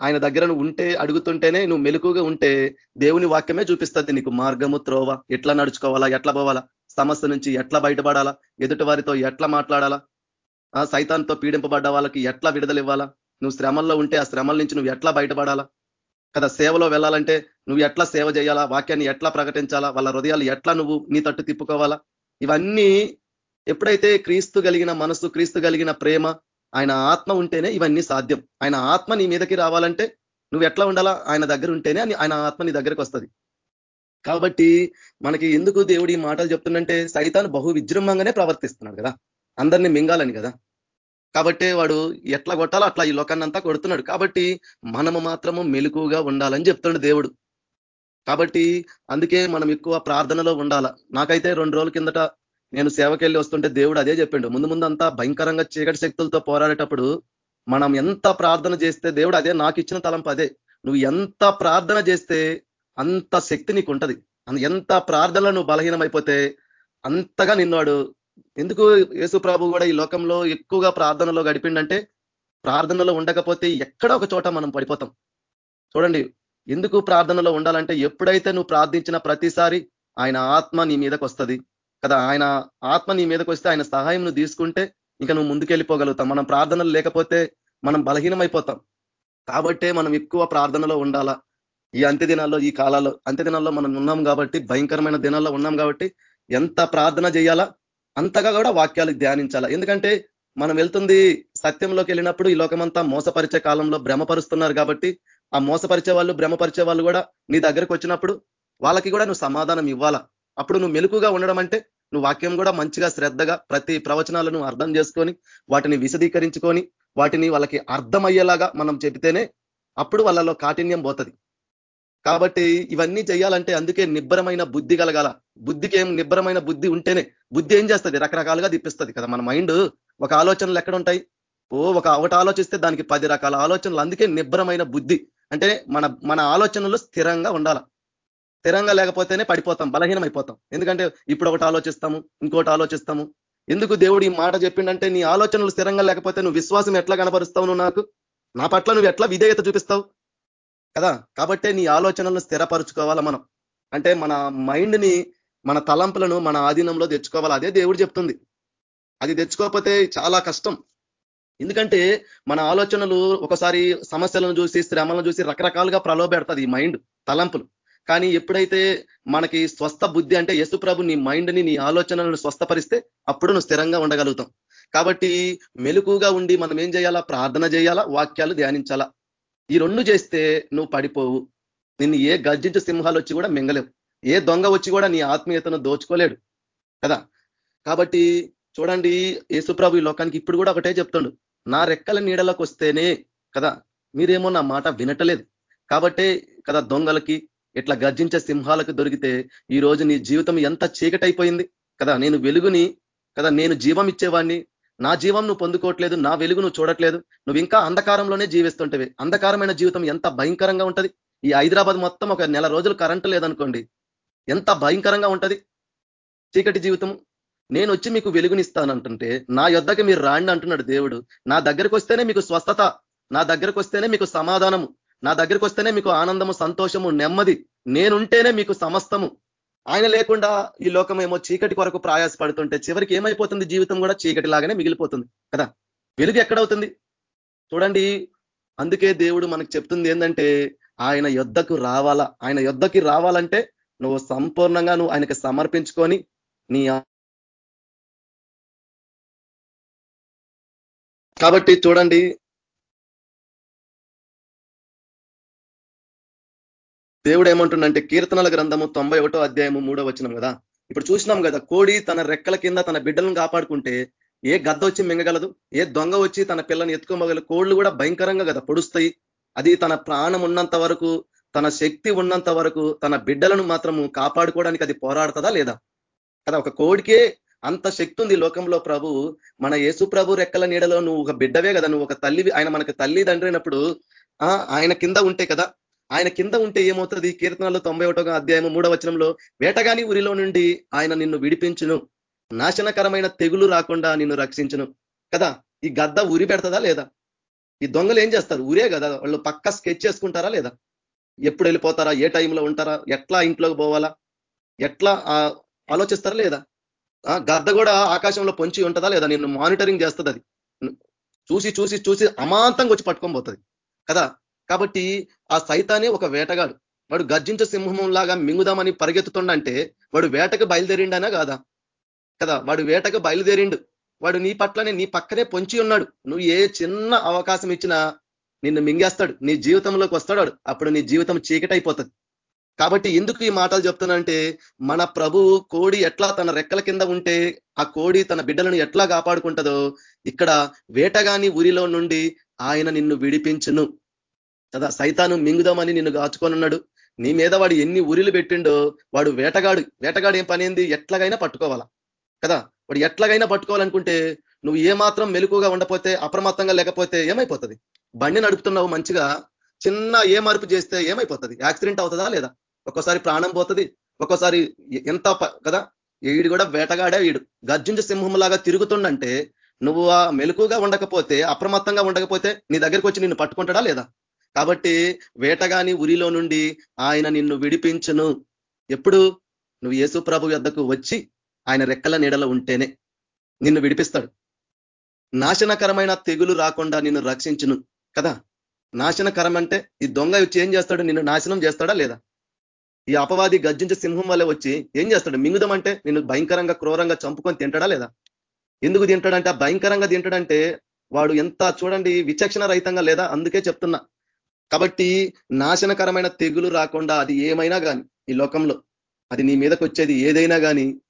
ఆయన దగ్గర నువ్వు ఉంటే అడుగుతుంటేనే నువ్వు మెలుకుగా ఉంటే దేవుని వాక్యమే చూపిస్తుంది నీకు. మార్గము త్రోవ ఎట్లా నడుచుకోవాలా? ఎట్లా పోవాలా? సమస్య నుంచి ఎట్లా బయటపడాలా? ఎదుటి వారితో ఎట్లా మాట్లాడాలా? ఆ సైతాన్తో పీడింపబడ్డ వాళ్ళకి ఎట్లా విడుదల ఇవ్వాలా? నువ్వు శ్రమల్లో ఉంటే ఆ శ్రమల నుంచి నువ్వు ఎట్లా బయటపడాలా? కదా సేవలో వెళ్ళాలంటే నువ్వు ఎట్లా సేవ చేయాలా? వాక్యాన్ని ఎట్లా ప్రకటించాలా? వాళ్ళ హృదయాలు ఎట్లా నువ్వు నీ తట్టు తిప్పుకోవాలా? ఇవన్నీ ఎప్పుడైతే క్రీస్తు కలిగిన మనసు క్రీస్తు కలిగిన ప్రేమ ఆయన ఆత్మ ఉంటేనే ఇవన్నీ సాధ్యం. ఆయన ఆత్మ నీ మీదకి రావాలంటే నువ్వు ఎట్లా ఉండాలా? ఆయన దగ్గర ఉంటేనే ఆయన ఆత్మ నీ దగ్గరకు వస్తుంది. కాబట్టి మనకి ఎందుకు దేవుడు ఈ మాటలు చెప్తుందంటే సైతాన్ బహు విజృంభంగానే ప్రవర్తిస్తున్నాడు కదా. అందరినీ మింగాలని కదా. కాబట్టి వాడు ఎట్లా కొట్టాలో అట్లా ఈ లోకాన్ని అంతా కొడుతున్నాడు. కాబట్టి మనము మాత్రము మెలుకుగా ఉండాలని చెప్తున్నాడు దేవుడు. కాబట్టి అందుకే మనం ఎక్కువ ప్రార్థనలో ఉండాల. నాకైతే రెండు రోజుల కిందట నేను సేవకెళ్ళి వస్తుంటే దేవుడు అదే చెప్పిండు. ముందు ముందు అంతా భయంకరంగా చీకటి శక్తులతో పోరాడేటప్పుడు మనం ఎంత ప్రార్థన చేస్తే దేవుడు అదే నాకు ఇచ్చిన తలంపు అదే. నువ్వు ఎంత ప్రార్థన చేస్తే అంత శక్తి నీకు ఉంటది ఎంత ప్రార్థనలో నువ్వు బలహీనమైపోతే అంతగా నిన్నాడు ఎందుకు యేసు ప్రభు కూడా ఈ లోకంలో ఎక్కువగా ప్రార్థనలో గడిపిండంటే ప్రార్థనలో ఉండకపోతే ఎక్కడ ఒక చోట మనం పడిపోతాం. చూడండి ఎందుకు ప్రార్థనలో ఉండాలంటే ఎప్పుడైతే నువ్వు ప్రార్థించిన ప్రతిసారి ఆయన ఆత్మ నీ మీదకి వస్తుంది. కదా ఆయన ఆత్మ నీ మీదకి వస్తే ఆయన సహాయం నువ్వు తీసుకుంటే ఇంకా నువ్వు ముందుకెళ్ళిపోగలుగుతాం. మనం ప్రార్థనలు లేకపోతే మనం బలహీనమైపోతాం. కాబట్టే మనం ఎక్కువ ప్రార్థనలో ఉండాలా. ఈ అంత్య దినాల్లో ఈ కాలాల్లో అంత్య దినాల్లో మనం ఉన్నాం కాబట్టి భయంకరమైన దినాల్లో ఉన్నాం కాబట్టి ఎంత ప్రార్థన చేయాలా అంతగా కూడా వాక్యాలు ధ్యానించాలా. ఎందుకంటే మనం వెళ్తుంది సత్యంలోకి వెళ్ళినప్పుడు ఈ లోకమంతా మోసపరిచే కాలంలో భ్రమపరుస్తున్నారు కాబట్టి ఆ మోసపరిచే వాళ్ళు భ్రమపరిచే వాళ్ళు కూడా నీ దగ్గరకు వచ్చినప్పుడు వాళ్ళకి కూడా నువ్వు సమాధానం ఇవ్వాలా. అప్పుడు నువ్వు మెలుకుగా ఉండడం అంటే నువ్వు వాక్యం కూడా మంచిగా శ్రద్ధగా ప్రతి ప్రవచనాలను అర్థం చేసుకొని వాటిని విశదీకరించుకొని వాటిని వాళ్ళకి అర్థమయ్యేలాగా మనం చెబితేనే అప్పుడు వాళ్ళలో కాఠిన్యం పోతుంది. కాబట్టి ఇవన్నీ చేయాలంటే అందుకే నిబ్బరమైన బుద్ధి కలగాల. బుద్ధికి ఏం నిబ్బరమైన బుద్ధి ఉంటేనే బుద్ధి ఏం చేస్తుంది? రకరకాలుగా తిప్పిస్తుంది కదా మన మైండ్. ఒక ఆలోచనలు ఎక్కడ ఉంటాయి ఓ ఒక ఒకటి ఆలోచిస్తే దానికి పది రకాల ఆలోచనలు. అందుకే నిబ్బరమైన బుద్ధి. అంటే మన మన ఆలోచనలు స్థిరంగా ఉండాల. స్థిరంగా లేకపోతేనే పడిపోతాం బలహీనం అయిపోతాం ఎందుకంటే ఇప్పుడు ఒకటి ఆలోచిస్తాము ఇంకోటి ఆలోచిస్తాము. ఎందుకు దేవుడు ఈ మాట చెప్పిండంటే నీ ఆలోచనలు స్థిరంగా లేకపోతే నువ్వు విశ్వాసం ఎట్లా కనపరుస్తావు నువ్వు నాకు? నా పట్ల నువ్వు ఎట్లా విధేయత చూపిస్తావు? కదా? కాబట్టే నీ ఆలోచనలను స్థిరపరచుకోవాలా మనం. అంటే మన మైండ్ని మన తలంపులను మన ఆధీనంలో తెచ్చుకోవాలి? అదే దేవుడు చెప్తుంది. అది తెచ్చుకోకపోతే చాలా కష్టం. ఎందుకంటే మన ఆలోచనలు ఒకసారి సమస్యలను చూసి శ్రమలను చూసి రకరకాలుగా ప్రలోభెడుతుంది ఈ మైండ్ తలంపులు. కానీ ఎప్పుడైతే మనకి స్వస్థ బుద్ధి అంటే యశు ప్రభు నీ మైండ్ని నీ ఆలోచనలను స్వస్థపరిస్తే అప్పుడు నువ్వు స్థిరంగా ఉండగలుగుతాం కాబట్టి మెలుకుగా ఉండి మనం ఏం చేయాలా? ప్రార్థన చేయాలా? వాక్యాలు ధ్యానించాలా? ఈ రెండు చేస్తే నువ్వు పడిపోవు. నిన్ను ఏ గర్జించు సింహాలు వచ్చి కూడా మింగలేవు. ఏ దొంగ వచ్చి కూడా నీ ఆత్మీయతను దోచుకోలేడు. కదా? కాబట్టి చూడండి యేసుప్రభు ఈ లోకానికి ఇప్పుడు కూడా ఒకటే చెప్తుండు. నా రెక్కల నీడలోకి వస్తేనే కదా? మీరేమో నా మాట వినటలేదు. కాబట్టే కదా దొంగలకి ఇట్లా గర్జించే సింహాలకు దొరికితే ఈ రోజు నీ జీవితం ఎంత చీకటైపోయింది. కదా? నేను వెలుగుని కదా నేను జీవం ఇచ్చేవాడిని నా జీవం నువ్వు పొందుకోవట్లేదు నా వెలుగు నువ్వు చూడట్లేదు నువ్వు ఇంకా అంధకారంలోనే జీవిస్తుంటవి. అంధకారమైన జీవితం ఎంత భయంకరంగా ఉంటుంది? ఈ హైదరాబాద్ మొత్తం ఒక నెల రోజులు కరెంటు లేదనుకోండి ఎంత భయంకరంగా ఉంటుంది? చీకటి జీవితం. నేను వచ్చి మీకు వెలుగునిస్తానంటుంటే నా యొద్దకి మీరు రాండి అంటున్నాడు దేవుడు. నా దగ్గరికి వస్తేనే మీకు స్వస్థత నా దగ్గరకు వస్తేనే మీకు సమాధానము నా దగ్గరికి వస్తేనే మీకు ఆనందము సంతోషము నెమ్మది. నేనుంటేనే మీకు సమస్తము. ఆయన లేకుండా ఈ లోకం ఏమో చీకటి కొరకు ప్రయాసపడుతుంటే చివరికి ఏమైపోతుంది? జీవితం కూడా చీకటి లాగానే మిగిలిపోతుంది కదా? వెలుగు ఎక్కడవుతుంది? చూడండి అందుకే దేవుడు మనకు చెప్తుంది ఏంటంటే ఆయన యుద్ధకు రావాలా? ఆయన యుద్ధకి రావాలంటే నువ్వు సంపూర్ణంగా నువ్వు ఆయనకి సమర్పించుకొని నీ కాబట్టి చూడండి దేవుడు ఏమంటుండంటే కీర్తనల గ్రంథము తొంభై ఒకటో అధ్యాయము మూడో వచ్చినాం కదా. ఇప్పుడు చూసినాం కదా కోడి తన రెక్కల కింద తన బిడ్డలను కాపాడుకుంటే ఏ గద్ద వచ్చి మింగగలదు? ఏ దొంగ వచ్చి తన పిల్లని ఎత్తుకోమగలదు? కోళ్ళు కూడా భయంకరంగా కదా పొడుస్తాయి. అది తన ప్రాణం ఉన్నంత వరకు తన శక్తి ఉన్నంత వరకు తన బిడ్డలను మాత్రము కాపాడుకోవడానికి అది పోరాడుతుందా లేదా? కదా ఒక కోడికే అంత శక్తి ఉంది లోకంలో ప్రభు. మన యేసు ప్రభు రెక్కల నీడలో నువ్వు ఒక బిడ్డవే కదా. నువ్వు ఒక తల్లి ఆయన మనకు తల్లి తండ్రినప్పుడు ఆయన కింద ఉంటే కదా ఆయన కింద ఉంటే ఏమవుతుంది? కీర్తనలో తొంభై ఒకటో అధ్యాయం మూడవ వచనంలో వేటగాని ఊరిలో నుండి ఆయన నిన్ను విడిపించును. నాశనకరమైన తెగులు రాకుండా నిన్ను రక్షించును. కదా? ఈ గద్ద ఉరి పెడతదా లేదా? ఈ దొంగలు ఏం చేస్తారు? ఊరే కదా? వాళ్ళు పక్క స్కెచ్ చేసుకుంటారా లేదా? ఎప్పుడు వెళ్ళిపోతారా? ఏ టైంలో ఉంటారా? ఎట్లా ఇంట్లోకి పోవాలా? ఎట్లా ఆలోచిస్తారా లేదా? గద్ద కూడా ఆకాశంలో పొంచి ఉంటుందా లేదా? నిన్ను మానిటరింగ్ చేస్తుంది అది. చూసి చూసి చూసి అమాంతంగా వచ్చి పట్టుకొని పోతుంది. కదా? కాబట్టి ఆ సైతానే ఒక వేటగాడు. వాడు గర్జించ సింహం లాగా మింగుదామని పరిగెత్తుతుండంటే వాడు వేటకు బయలుదేరిండనా కాదా? కదా వాడు వేటకు బయలుదేరిండు. వాడు నీ పట్లనే నీ పక్కనే పొంచి ఉన్నాడు. నువ్వు ఏ చిన్న అవకాశం ఇచ్చినా నిన్ను మింగేస్తాడు. నీ జీవితంలోకి వస్తాడు అప్పుడు నీ జీవితం చీకటైపోతుంది. కాబట్టి ఎందుకు ఈ మాటలు చెప్తున్నానంటే మన ప్రభు కోడి ఎట్లా తన రెక్కల కింద ఉంటే ఆ కోడి తన బిడ్డలను ఎట్లా కాపాడుకుంటుందో ఇక్కడ వేటగాని ఊరిలో నుండి ఆయన నిన్ను విడిపించును. కదా సైతాను మింగుదామని నిన్ను కాచుకొనున్నాడు నీ మీద వాడు ఎన్ని ఉరిలు పెట్టిండో వాడు వేటగాడు. వేటగాడు ఏం పని ఎట్లాగైనా పట్టుకోవాలా. కదా వాడు ఎట్లాగైనా పట్టుకోవాలనుకుంటే నువ్వు ఏమాత్రం మెలుకుగా ఉండపోతే అప్రమత్తంగా లేకపోతే ఏమైపోతుంది? బండి నడుపుతున్నావు మంచిగా చిన్న ఏ మార్పు చేస్తే ఏమైపోతుంది? యాక్సిడెంట్ అవుతుందా లేదా? ఒక్కోసారి ప్రాణం పోతుంది. ఒక్కోసారి ఎంత కదా ఈడు కూడా వేటగాడే వీడు గర్జుంజ సింహంలాగా తిరుగుతుండంటే నువ్వు ఆ మెలుకుగా ఉండకపోతే అప్రమత్తంగా ఉండకపోతే నీ దగ్గరికి వచ్చి నిన్ను పట్టుకుంటాడా లేదా? కాబట్టి వేటగాని ఉరిలో నుండి ఆయన నిన్ను విడిపించును. ఎప్పుడు? నువ్వు యేసు ప్రభు యొద్దకు వచ్చి ఆయన రెక్కల నీడలో ఉంటేనే నిన్ను విడిపిస్తాడు. నాశనకరమైన తెగులు రాకుండా నిన్ను రక్షించును కదా? నాశనకరం అంటే ఈ దొంగ వచ్చి ఏం చేస్తాడు? నిన్ను నాశనం చేస్తాడా లేదా? ఈ అపవాది గర్జించే సింహం వల్ల వచ్చి ఏం చేస్తాడు? మింగుదం అంటే నిన్ను భయంకరంగా క్రూరంగా చంపుకొని తింటాడా లేదా? ఎందుకు తింటాడంటే భయంకరంగా తింటాడంటే వాడు ఎంత చూడండి విచక్షణ రహితంగా లేదా? అందుకే చెప్తున్నా. కాబట్టి నాశనకరమైన తెగులు రాకుండా అది ఏమైనా కానీ ఈ లోకంలో అది నీ మీదకి వచ్చేది ఏదైనా కానీ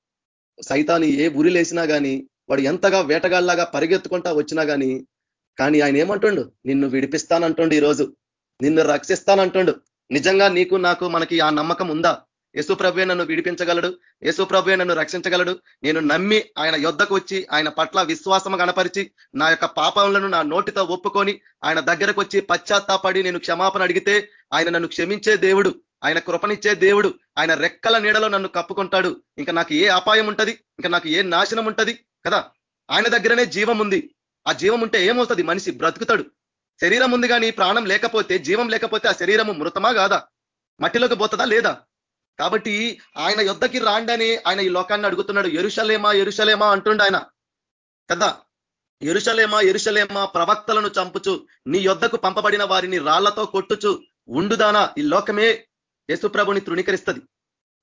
సైతాన్ని ఏ ఉరిలేసినా కానీ వాడు ఎంతగా వేటగాళ్ళలాగా పరిగెత్తుకుంటా వచ్చినా కానీ కానీ ఆయన ఏమంటుండు? నిన్ను విడిపిస్తానంటుండు ఈరోజు. నిన్ను రక్షిస్తానంటుండు. నిజంగా నీకు నాకు మనకి ఆ నమ్మకం ఉందా? యేసుప్రభే నన్ను విడిపించగలడు. యేసుప్రభే నన్ను రక్షించగలడు. నేను నమ్మి ఆయన యుద్ధకు వచ్చి ఆయన పట్ల విశ్వాసం కనపరిచి నా యొక్క పాపములను నా నోటితో ఒప్పుకొని ఆయన దగ్గరకు వచ్చి పశ్చాత్తాపడి నేను క్షమాపణ అడిగితే ఆయన నన్ను క్షమించే దేవుడు ఆయన కృపనిచ్చే దేవుడు ఆయన రెక్కల నీడలో నన్ను కప్పుకుంటాడు. ఇంకా నాకు ఏ అపాయం ఉంటది? ఇంకా నాకు ఏ నాశనం ఉంటది? కదా? ఆయన దగ్గరనే జీవం ఉంది. ఆ జీవం ఉంటే ఏమవుతుంది? మనిషి బ్రతుకుతాడు. శరీరం ఉంది కానీ ప్రాణం లేకపోతే జీవం లేకపోతే ఆ శరీరము మృతమా కాదా? మట్టిలోకి పోతుందా లేదా? కాబట్టి ఆయన యుద్ధకి రాండని ఆయన ఈ లోకాన్ని అడుగుతున్నాడు ఎరుషలేమా ఎరుషలేమా అంటుండ ఆయన. కదా? ఎరుషలేమా ఎరుషలేమా ప్రవక్తలను చంపుచు నీ యొద్దకు పంపబడిన వారిని రాళ్ళతో కొట్టుచు ఉండుదానా ఈ లోకమే యేసుప్రభుని తృణీకరిస్తుంది.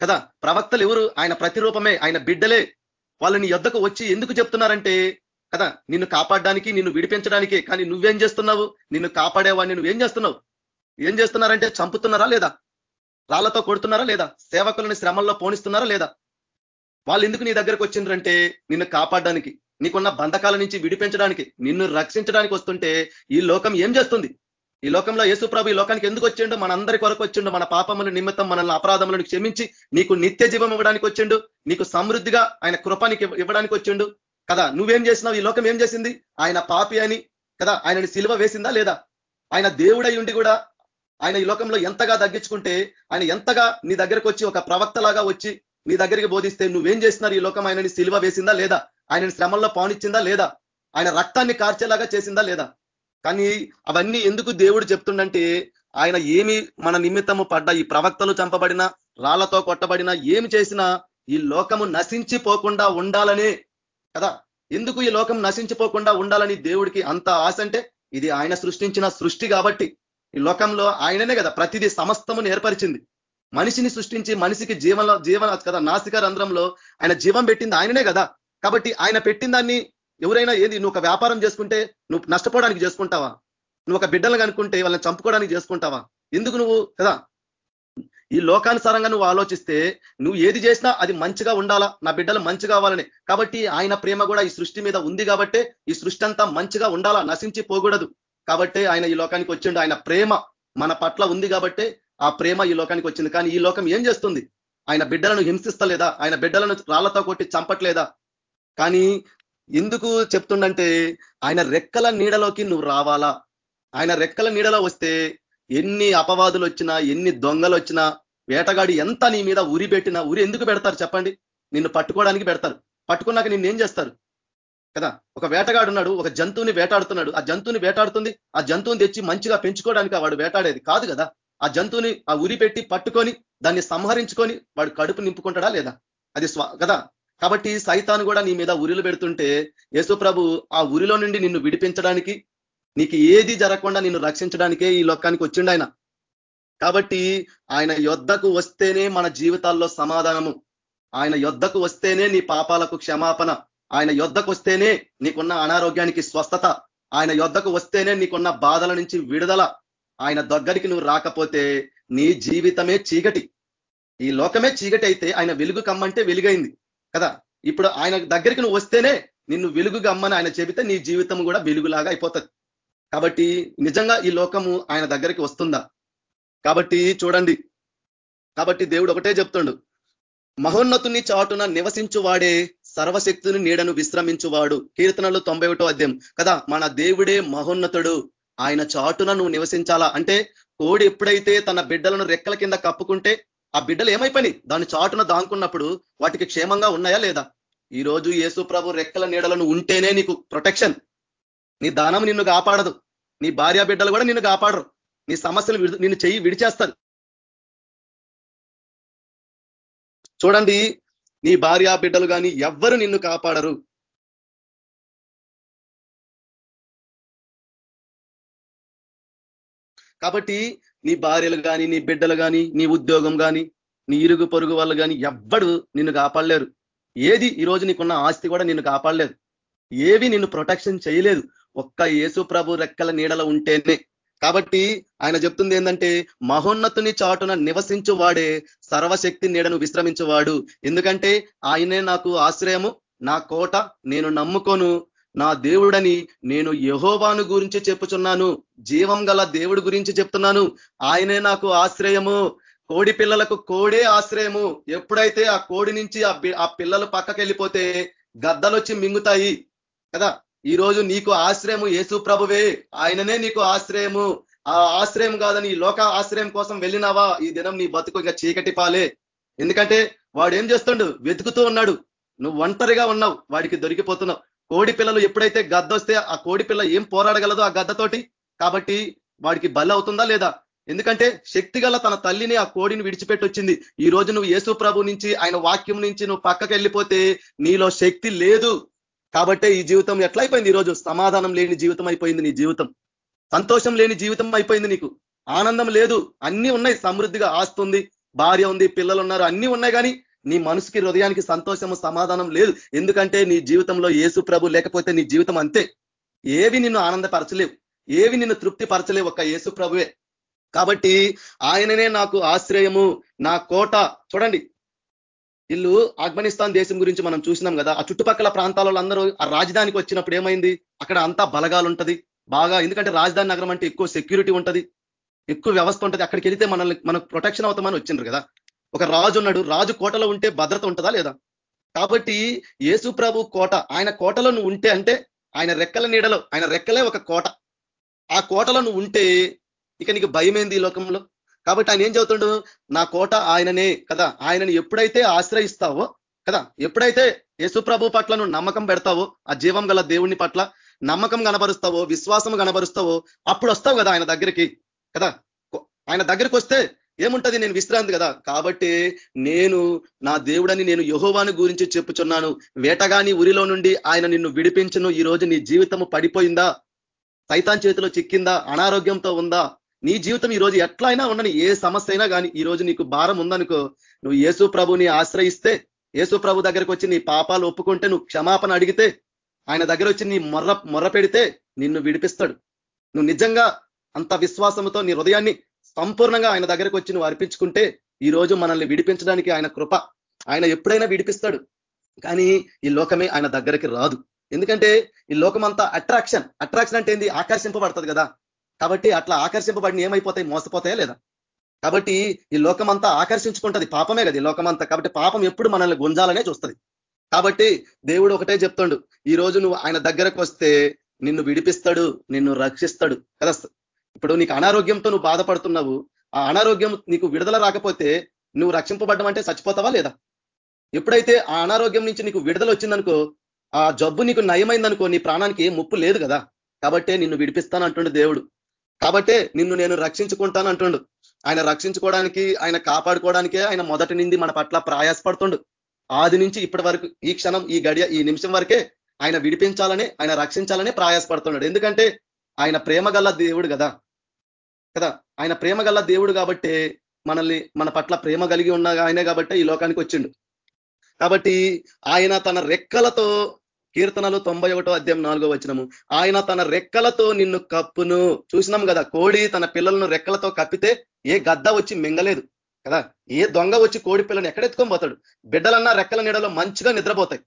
కదా? ప్రవక్తలు ఎవరు? ఆయన ప్రతిరూపమే ఆయన బిడ్డలే. వాళ్ళని యుద్ధకు వచ్చి ఎందుకు చెప్తున్నారంటే కదా? నిన్ను కాపాడడానికి నిన్ను విడిపించడానికి కానీ నువ్వేం చేస్తున్నావు? నిన్ను కాపాడేవాడిని నువ్వేం చేస్తున్నావు? ఏం చేస్తున్నారంటే చంపుతున్నారా లేదా? రాళ్ళతో కొడుతున్నారా లేదా? సేవకులని శ్రమంలో పోనిస్తున్నారా లేదా? వాళ్ళు ఎందుకు నీ దగ్గరకు వచ్చిండ్రంటే నిన్ను కాపాడడానికి నీకున్న బంధకాల నుంచి విడిపించడానికి నిన్ను రక్షించడానికి వస్తుంటే ఈ లోకం ఏం చేస్తుంది? ఈ లోకంలో యేసుప్రభు ఈ లోకానికి ఎందుకు వచ్చిండు? మనందరి కొరకు వచ్చిండు. మన పాపముల నిమిత్తం మనల్ని అపరాధములను క్షమించి నీకు నిత్య జీవం ఇవ్వడానికి వచ్చిండు. నీకు సమృద్ధిగా ఆయన కృపానికి ఇవ్వడానికి వచ్చిండు. కదా నువ్వేం చేసినావు? ఈ లోకం ఏం చేసింది? ఆయన పాపి అని కదా ఆయనని సిలువ వేసిందా లేదా? ఆయన దేవుడై ఉండి కూడా ఆయన ఈ లోకంలో ఎంతగా తగ్గించుకుంటే ఆయన ఎంతగా నీ దగ్గరకు వచ్చి ఒక ప్రవక్తలాగా వచ్చి నీ దగ్గరికి బోధిస్తే నువ్వేం చేస్తున్నారు ఈ లోకం? ఆయనని సిలువ వేసిందా లేదా? ఆయనని శ్రమంలో పానిచ్చిందా లేదా? ఆయన రక్తాన్ని కార్చేలాగా చేసిందా లేదా? కానీ అవన్నీ ఎందుకు దేవుడు చెప్తుండంటే ఆయన ఏమి మన నిమిత్తము పడ్డ ఈ ప్రవక్తలు చంపబడిన రాళ్ళతో కొట్టబడిన ఏమి చేసినా ఈ లోకము నశించిపోకుండా ఉండాలనే కదా? ఎందుకు ఈ లోకం నశించిపోకుండా ఉండాలని దేవుడికి అంత ఆశ అంటే ఇది ఆయన సృష్టించిన సృష్టి కాబట్టి. ఈ లోకంలో ఆయననే కదా ప్రతిదీ సమస్తము ఏర్పరిచింది. మనిషిని సృష్టించి మనిషికి జీవన జీవన కదా నాసిక రంధ్రంలో ఆయన జీవం పెట్టింది ఆయననే కదా. కాబట్టి ఆయన పెట్టిన దాన్ని ఎవరైనా ఏది నువ్వు ఒక వ్యాపారం చేసుకుంటే నువ్వు నష్టపోవడానికి చేసుకుంటావా? నువ్వు ఒక బిడ్డలు కనుక్కుంటే వాళ్ళని చంపుకోవడానికి చేసుకుంటావా? ఎందుకు నువ్వు కదా? ఈ లోకానుసారంగా నువ్వు ఆలోచిస్తే నువ్వు ఏది చేసినా అది మంచిగా ఉండాలా? నా బిడ్డలు మంచి కావాలని కాబట్టి ఆయన ప్రేమ కూడా ఈ సృష్టి మీద ఉంది కాబట్టే ఈ సృష్టి అంతా మంచిగా ఉండాలా? నశించి పోకూడదు. కాబట్టే ఆయన ఈ లోకానికి వచ్చిండు. ఆయన ప్రేమ మన పట్ల ఉంది కాబట్టి ఆ ప్రేమ ఈ లోకానికి వచ్చింది. కానీ ఈ లోకం ఏం చేస్తుంది? ఆయన బిడ్డలను హింసిస్తలేదా? ఆయన బిడ్డలను రాళ్ళతో కొట్టి చంపట్లేదా? కానీ ఎందుకు చెప్తుండంటే ఆయన రెక్కల నీడలోకి నువ్వు రావాలా? ఆయన రెక్కల నీడలో వస్తే ఎన్ని అపవాదులు వచ్చినా ఎన్ని దొంగలు వచ్చినా వేటగాడి ఎంత నీ మీద ఉరి పెట్టినా ఉరి ఎందుకు పెడతారు చెప్పండి? నిన్ను పట్టుకోవడానికి పెడతారు. పట్టుకున్నాక నిన్ను ఏం చేస్తారు? కదా? ఒక వేటగాడు ఉన్నాడు ఒక జంతువుని వేటాడుతున్నాడు. ఆ జంతువుని వేటాడుతుంది ఆ జంతువుని తెచ్చి మంచిగా పెంచుకోవడానికి వాడు వేటాడేది కాదు కదా? ఆ జంతువుని ఆ ఉరి పెట్టి పట్టుకొని దాన్ని సంహరించుకొని వాడు కడుపు నింపుకుంటాడా లేదా? అది కదా? కాబట్టి సైతాను కూడా నీ మీద ఉరిలు పెడుతుంటే యేసు ప్రభు ఆ ఉరిలో నుండి నిన్ను విడిపించడానికి నీకు ఏది జరగకుండా నిన్ను రక్షించడానికే ఈ లోకానికి వచ్చిండు ఆయన. కాబట్టి ఆయన యొద్దకు వస్తేనే మన జీవితాల్లో సమాధానము. ఆయన యొద్దకు వస్తేనే నీ పాపాలకు క్షమాపణ. ఆయన యొద్దకు వస్తేనే నీకున్న అనారోగ్యానికి స్వస్థత ఆయన యొద్దకు వస్తేనే నీకున్న బాధల నుంచి విడుదల. ఆయన దగ్గరికి నువ్వు రాకపోతే నీ జీవితమే చీకటి. ఈ లోకమే చీకటి అయితే ఆయన వెలుగు కమ్మంటే వెలుగైంది కదా? ఇప్పుడు ఆయన దగ్గరికి నువ్వు వస్తేనే నిన్ను వెలుగు కమ్మని ఆయన చెబితే నీ జీవితం కూడా వెలుగులాగా అయిపోతుంది. కాబట్టి నిజంగా ఈ లోకము ఆయన దగ్గరికి వస్తుందా? కాబట్టి చూడండి. కాబట్టి దేవుడు ఒకటే చెప్తుండు మహోన్నతుని చాటున నివసించు వాడే సర్వశక్తిని నీడను విశ్రమించువాడు. కీర్తనలు తొంభై ఒకటో అధ్యాయం. కదా మన దేవుడే మహోన్నతుడు. ఆయన చాటున నువ్వు నివసించాలా? అంటే కోడి ఎప్పుడైతే తన బిడ్డలను రెక్కల కింద కప్పుకుంటే ఆ బిడ్డలు ఏమైపోయినాయి? దాని చాటున దాంకున్నప్పుడు వాటికి క్షేమంగా ఉన్నాయా లేదా? ఈ రోజు యేసు ప్రభు రెక్కల నీడలను ఉంటేనే నీకు ప్రొటెక్షన్. నీ దానం నిన్ను కాపాడదు. నీ భార్య బిడ్డలు కూడా నిన్ను కాపాడరు. నీ సమస్యలు నిన్ను చెయ్యి విడిచేస్తారు. చూడండి నీ భార్య బిడ్డలు కానీ ఎవ్వరు నిన్ను కాపాడరు. కాబట్టి నీ భార్యలు కానీ నీ బిడ్డలు కానీ నీ ఉద్యోగం కానీ నీ ఇరుగు పొరుగు వాళ్ళు కానీ ఎవ్వడు నిన్ను కాపాడలేరు. ఏది ఈరోజు నీకున్న ఆస్తి కూడా నిన్ను కాపాడలేదు. ఏవి నిన్ను ప్రొటెక్షన్ చేయలేదు. ఒక్క యేసు ప్రభు రెక్కల నీడలో ఉంటేనే కాబట్టి ఆయన చెప్తుంది ఏంటంటే మహోన్నతుని చాటున నివసించు వాడే సర్వశక్తి నీడను విశ్రమించువాడు. ఎందుకంటే ఆయనే నాకు ఆశ్రయము నా కోట నేను నమ్ముకోను. నా దేవుడని నేను యహోవాను గురించి చెప్పుచున్నాను. జీవం గల దేవుడి గురించి చెప్తున్నాను. ఆయనే నాకు ఆశ్రయము. కోడి పిల్లలకు కోడే ఆశ్రయము. ఎప్పుడైతే ఆ కోడి నుంచి ఆ పిల్లలు పక్కకి వెళ్ళిపోతే గద్దలొచ్చి మింగుతాయి కదా. ఈ రోజు నీకు ఆశ్రయము యేసు ప్రభువే. ఆయననే నీకు ఆశ్రయము. ఆ ఆశ్రయం కాదని లోక ఆశ్రయం కోసం వెళ్ళినావా? ఈ దినం నీ బతుకు ఇంకా చీకటి పాలే. ఎందుకంటే వాడు ఏం చేస్తుండు? వెతుకుతూ ఉన్నాడు. నువ్వు ఒంటరిగా ఉన్నావు. వాడికి దొరికిపోతున్నావు. కోడి పిల్లలు ఎప్పుడైతే గద్ద వస్తే ఆ కోడి పిల్ల ఏం పోరాడగలదు ఆ గద్దతోటి? కాబట్టి వాడికి బలి అవుతుందా లేదా? ఎందుకంటే శక్తి తన తల్లిని ఆ కోడిని విడిచిపెట్టి వచ్చింది ఈ రోజు నువ్వు యేసు ప్రభు నుంచి ఆయన వాక్యం నుంచి నువ్వు పక్కకి వెళ్ళిపోతే నీలో శక్తి లేదు. కాబట్టే ఈ జీవితం ఎట్లయిపోయింది? ఈరోజు సమాధానం లేని జీవితం అయిపోయింది నీ జీవితం. సంతోషం లేని జీవితం అయిపోయింది నీకు. ఆనందం లేదు. అన్ని ఉన్నాయి. సమృద్ధిగా ఆస్తుంది భార్య ఉంది పిల్లలు ఉన్నారు. అన్ని ఉన్నాయి కానీ నీ మనసుకి హృదయానికి సంతోషము సమాధానం లేదు. ఎందుకంటే నీ జీవితంలో ఏసు ప్రభు లేకపోతే నీ జీవితం అంతే. ఏవి నిన్ను ఆనందపరచలేవు. ఏవి నిన్ను తృప్తి పరచలేవు ఒక యేసు ప్రభువే. కాబట్టి ఆయననే నాకు ఆశ్రయము నా కోట. చూడండి వీళ్ళు ఆఫ్ఘనిస్తాన్ దేశం గురించి మనం చూసినాం కదా ఆ చుట్టుపక్కల ప్రాంతాలలో అందరూ ఆ రాజధానికి వచ్చినప్పుడు ఏమైంది? అక్కడ అంతా బలగాలు ఉంటది బాగా ఎందుకంటే రాజధాని నగరం అంటే ఎక్కువ సెక్యూరిటీ ఉంటది. ఎక్కువ వ్యవస్థ ఉంటది. అక్కడికి వెళితే మనల్ని మనకు ప్రొటెక్షన్ అవుతామని వచ్చిండ్రు కదా. ఒక రాజు ఉన్నాడు. రాజు కోటలో ఉంటే భద్రత ఉంటుందా లేదా? కాబట్టి యేసు ప్రభు కోట ఆయన కోటలో నువ్వు ఉంటే అంటే ఆయన రెక్కల నీడలో ఆయన రెక్కలే ఒక కోట. ఆ కోటలో నువ్వు ఉంటే ఇక నీకు భయమేంది ఈ లోకంలో? కాబట్టి ఆయన ఏం చెబుతుండు? నా కోట ఆయననే కదా? ఆయనని ఎప్పుడైతే ఆశ్రయిస్తావో కదా? ఎప్పుడైతే యేసుప్రభు పట్ల నువ్వు నమ్మకం పెడతావో ఆ జీవం గల దేవుని పట్ల నమ్మకం కనబరుస్తావో విశ్వాసం కనబరుస్తావో అప్పుడు వస్తావు కదా ఆయన దగ్గరికి కదా? ఆయన దగ్గరికి వస్తే ఏముంటది? నేను విశ్రాంతి కదా? కాబట్టి నేను నా దేవుడని నేను యహోవాని గురించి చెప్పుచున్నాను. వేటగాని ఉరిలో నుండి ఆయన నిన్ను విడిపించను. ఈ రోజు నీ జీవితము పడిపోయిందా? సైతాన్ చేతిలో చిక్కిందా? అనారోగ్యంతో ఉందా? నీ జీవితం ఈ రోజు ఎట్లయినా ఉండని ఏ సమస్య అయినా కానీ ఈ రోజు నీకు భారం ఉందనుకో నువ్వు యేసు ప్రభుని ఆశ్రయిస్తే యేసు ప్రభు దగ్గరకు వచ్చి నీ పాపాలు ఒప్పుకుంటే నువ్వు క్షమాపణ అడిగితే ఆయన దగ్గర వచ్చి నీ మొర్ర మొర్ర పెడితే నిన్ను విడిపిస్తాడు. నువ్వు నిజంగా అంత విశ్వాసంతో నీ హృదయాన్ని సంపూర్ణంగా ఆయన దగ్గరకు వచ్చి నువ్వు అర్పించుకుంటే ఈ రోజు మనల్ని విడిపించడానికి ఆయన కృప ఆయన ఎప్పుడైనా విడిపిస్తాడు. కానీ ఈ లోకమే ఆయన దగ్గరికి రాదు. ఎందుకంటే ఈ లోకం అంతా అట్రాక్షన్ అట్రాక్షన్ అంటే ఏంది? ఆకర్షింపబడుతుంది కదా. కాబట్టి అట్లా ఆకర్షింపబడిన ఏమైపోతాయి? మోసపోతాయా లేదా? కాబట్టి ఈ లోకమంతా ఆకర్షించుకుంటది. ఆకర్షించుకుంటుంది పాపమే కదా ఈ లోకమంతా. కాబట్టి పాపం ఎప్పుడు మనల్ని గుంజాలనే చూస్తుంది. కాబట్టి దేవుడు ఒకటే చెప్తాడు. ఈ రోజు నువ్వు ఆయన దగ్గరకు వస్తే నిన్ను విడిపిస్తాడు నిన్ను రక్షిస్తాడు. కదా ఇప్పుడు నీకు అనారోగ్యంతో నువ్వు బాధపడుతున్నావు. ఆ అనారోగ్యం నీకు విడుదల రాకపోతే నువ్వు రక్షింపబడ్డం అంటే చచ్చిపోతావా లేదా? ఎప్పుడైతే ఆ అనారోగ్యం నుంచి నీకు విడుదల వచ్చిందనుకో ఆ జబ్బు నీకు నయమైందనుకో నీ ప్రాణానికి ఏం ముప్పు లేదు కదా? కాబట్టే నిన్ను విడిపిస్తాను అంటుండు దేవుడు. కాబట్టే నిన్ను నేను రక్షించుకుంటాను అంటుండు. ఆయన రక్షించుకోవడానికి ఆయన కాపాడుకోవడానికే ఆయన మొదటి నుండి మన పట్ల ప్రయాసపడుతుండు. ఆది నుంచి ఇప్పటి వరకు ఈ క్షణం ఈ గడియ ఈ నిమిషం వరకే ఆయన విడిపించాలని ఆయన రక్షించాలని ప్రయాసపడుతున్నాడు ఎందుకంటే ఆయన ప్రేమ దేవుడు కదా. కదా? ఆయన ప్రేమ దేవుడు కాబట్టి మనల్ని మన పట్ల ప్రేమ కలిగి ఉన్న ఆయనే కాబట్టి ఈ లోకానికి వచ్చిండు. కాబట్టి ఆయన తన రెక్కలతో కీర్తనలు తొంభై ఒకటో అధ్యాయం నాలుగో వచ్చినము ఆయన తన రెక్కలతో నిన్ను కప్పును. చూసినాం కదా కోడి తన పిల్లలను రెక్కలతో కప్పితే ఏ గద్ద వచ్చి మింగలేదు కదా? ఏ దొంగ వచ్చి కోడి పిల్లని ఎక్కడెత్తుకొని పోతాడు? బిడ్డలన్నా రెక్కల నీడలో మంచిగా నిద్రపోతాయి.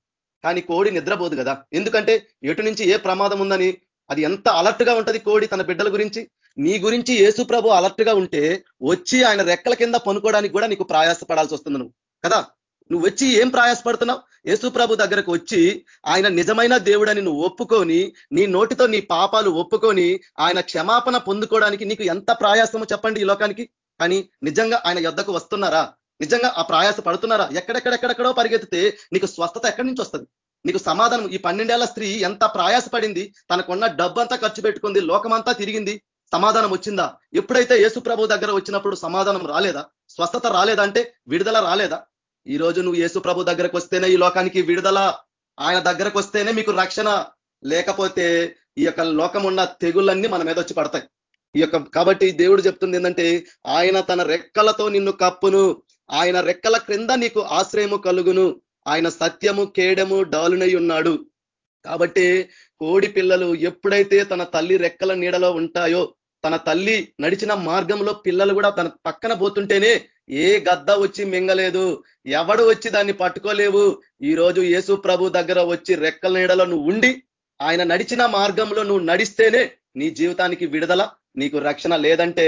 కానీ కోడి నిద్రపోదు కదా? ఎందుకంటే ఎటు నుంచి ఏ ప్రమాదం ఉందని అది ఎంత అలర్ట్గా ఉంటది కోడి తన బిడ్డల గురించి? నీ గురించి ఏసు ప్రభు అలర్ట్గా ఉంటే వచ్చి ఆయన రెక్కల కింద పనుకోవడానికి కూడా నీకు ప్రయాసపడాల్సి వస్తుంది నువ్వు కదా? నువ్వు వచ్చి ఏం ప్రయాసపడుతున్నావు? యేసు ప్రభు దగ్గరకు వచ్చి ఆయన నిజమైన దేవుడని నువ్వు ఒప్పుకొని నీ నోటితో నీ పాపాలు ఒప్పుకొని ఆయన క్షమాపణ పొందుకోవడానికి నీకు ఎంత ప్రయాసమో చెప్పండి ఈ లోకానికి. కానీ నిజంగా ఆయన యుద్ధకు వస్తున్నారా? నిజంగా ఆ ప్రయాస పడుతున్నారా? ఎక్కడెక్కడెక్కడెక్కడో పరిగెత్తితే నీకు స్వస్థత ఎక్కడి నుంచి వస్తుంది? నీకు సమాధానం ఈ పన్నెండేళ్ళ స్త్రీ ఎంత ప్రయాసపడింది తనకున్న డబ్బంతా ఖర్చు పెట్టుకుంది లోకమంతా తిరిగింది. సమాధానం వచ్చిందా? ఎప్పుడైతే యేసు ప్రభు దగ్గర వచ్చినప్పుడు సమాధానం రాలేదా? స్వస్థత రాలేదా అంటే విడుదల రాలేదా? ఈ రోజు నువ్వు యేసు ప్రభు దగ్గరకు వస్తేనే ఈ లోకానికి విడుదల ఆయన దగ్గరకు వస్తేనే మీకు రక్షణ. లేకపోతే ఈ యొక్క లోకం ఉన్న తెగుళ్ళన్నీ మన మీద వచ్చి పడతాయి. ఈ యొక్క కాబట్టి దేవుడు చెప్తుంది ఏంటంటే ఆయన తన రెక్కలతో నిన్ను కప్పును. ఆయన రెక్కల క్రింద నీకు ఆశ్రయము కలుగును. ఆయన సత్యము కేడము డాలునై ఉన్నాడు. కాబట్టి కోడి పిల్లలు ఎప్పుడైతే తన తల్లి రెక్కల నీడలో ఉంటాయో తన తల్లి నడిచిన మార్గంలో పిల్లలు కూడా తన పక్కన పోతుంటేనే ఏ గద్ద వచ్చి మింగలేదు? ఎవడు వచ్చి దాన్ని పట్టుకోలేవు? ఈ రోజు యేసు ప్రభు దగ్గర వచ్చి రెక్కల నీడలో నువ్వు ఉండి ఆయన నడిచిన మార్గంలో నువ్వు నడిస్తేనే నీ జీవితానికి విడుదల నీకు రక్షణ లేదంటే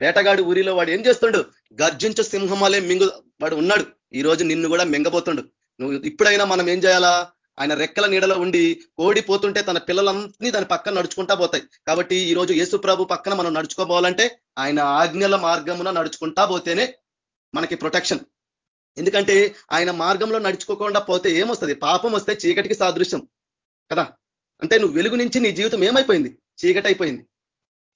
వేటగాడి ఊరిలో వాడు ఏం చేస్తుండు? గర్జించ సింహమాలే మింగు వాడు ఉన్నాడు. ఈ రోజు నిన్ను కూడా మింగబోతుండు. నువ్వు ఇప్పుడైనా మనం ఏం చేయాలా? ఆయన రెక్కల నీడలో ఉండి ఓడిపోతుంటే తన పిల్లలన్నీ దాని పక్కన నడుచుకుంటా పోతాయి. కాబట్టి ఈ రోజు యేసు ప్రభు పక్కన మనం నడుచుకోపోవాలంటే ఆయన ఆజ్ఞల మార్గమున నడుచుకుంటా పోతేనే మనకి ప్రొటెక్షన్ ఎందుకంటే ఆయన మార్గంలో నడుచుకోకుండా పోతే ఏమొస్తుంది? పాపం వస్తే చీకటికి సాదృశ్యం. కదా? అంటే నువ్వు వెలుగు నుంచి నీ జీవితం ఏమైపోయింది? చీకటి అయిపోయింది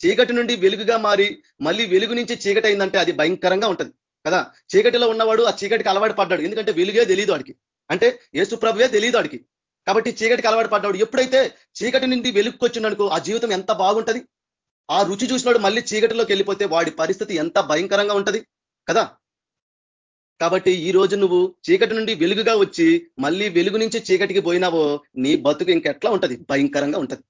చీకటి నుండి వెలుగుగా మారి మళ్ళీ వెలుగు నుంచి చీకటి అయిందంటే అది భయంకరంగా ఉంటుంది. కదా? చీకటిలో ఉన్నవాడు ఆ చీకటికి అలవాటు పడ్డాడు. ఎందుకంటే వెలుగే తెలియదు వాడికి. అంటే యేసు ప్రభువే తెలియదు వాడికి. కాబట్టి చీకటికి అలవాటు పడ్డాడు. ఎప్పుడైతే చీకటి నుండి వెలుగుకొచ్చిండనుకో ఆ జీవితం ఎంత బాగుంటది? ఆ రుచి చూసినాడు మళ్ళీ చీకటిలోకి వెళ్ళిపోతే వాడి పరిస్థితి ఎంత భయంకరంగా ఉంటది? కదా? కాబట్టి ఈ రోజు నువ్వు చీకటి నుండి వెలుగుగా వచ్చి మళ్ళీ వెలుగు నుంచి చీకటికి పోయినావో నీ బతుకు ఇంకెట్లా ఉంటది? భయంకరంగా ఉంటది.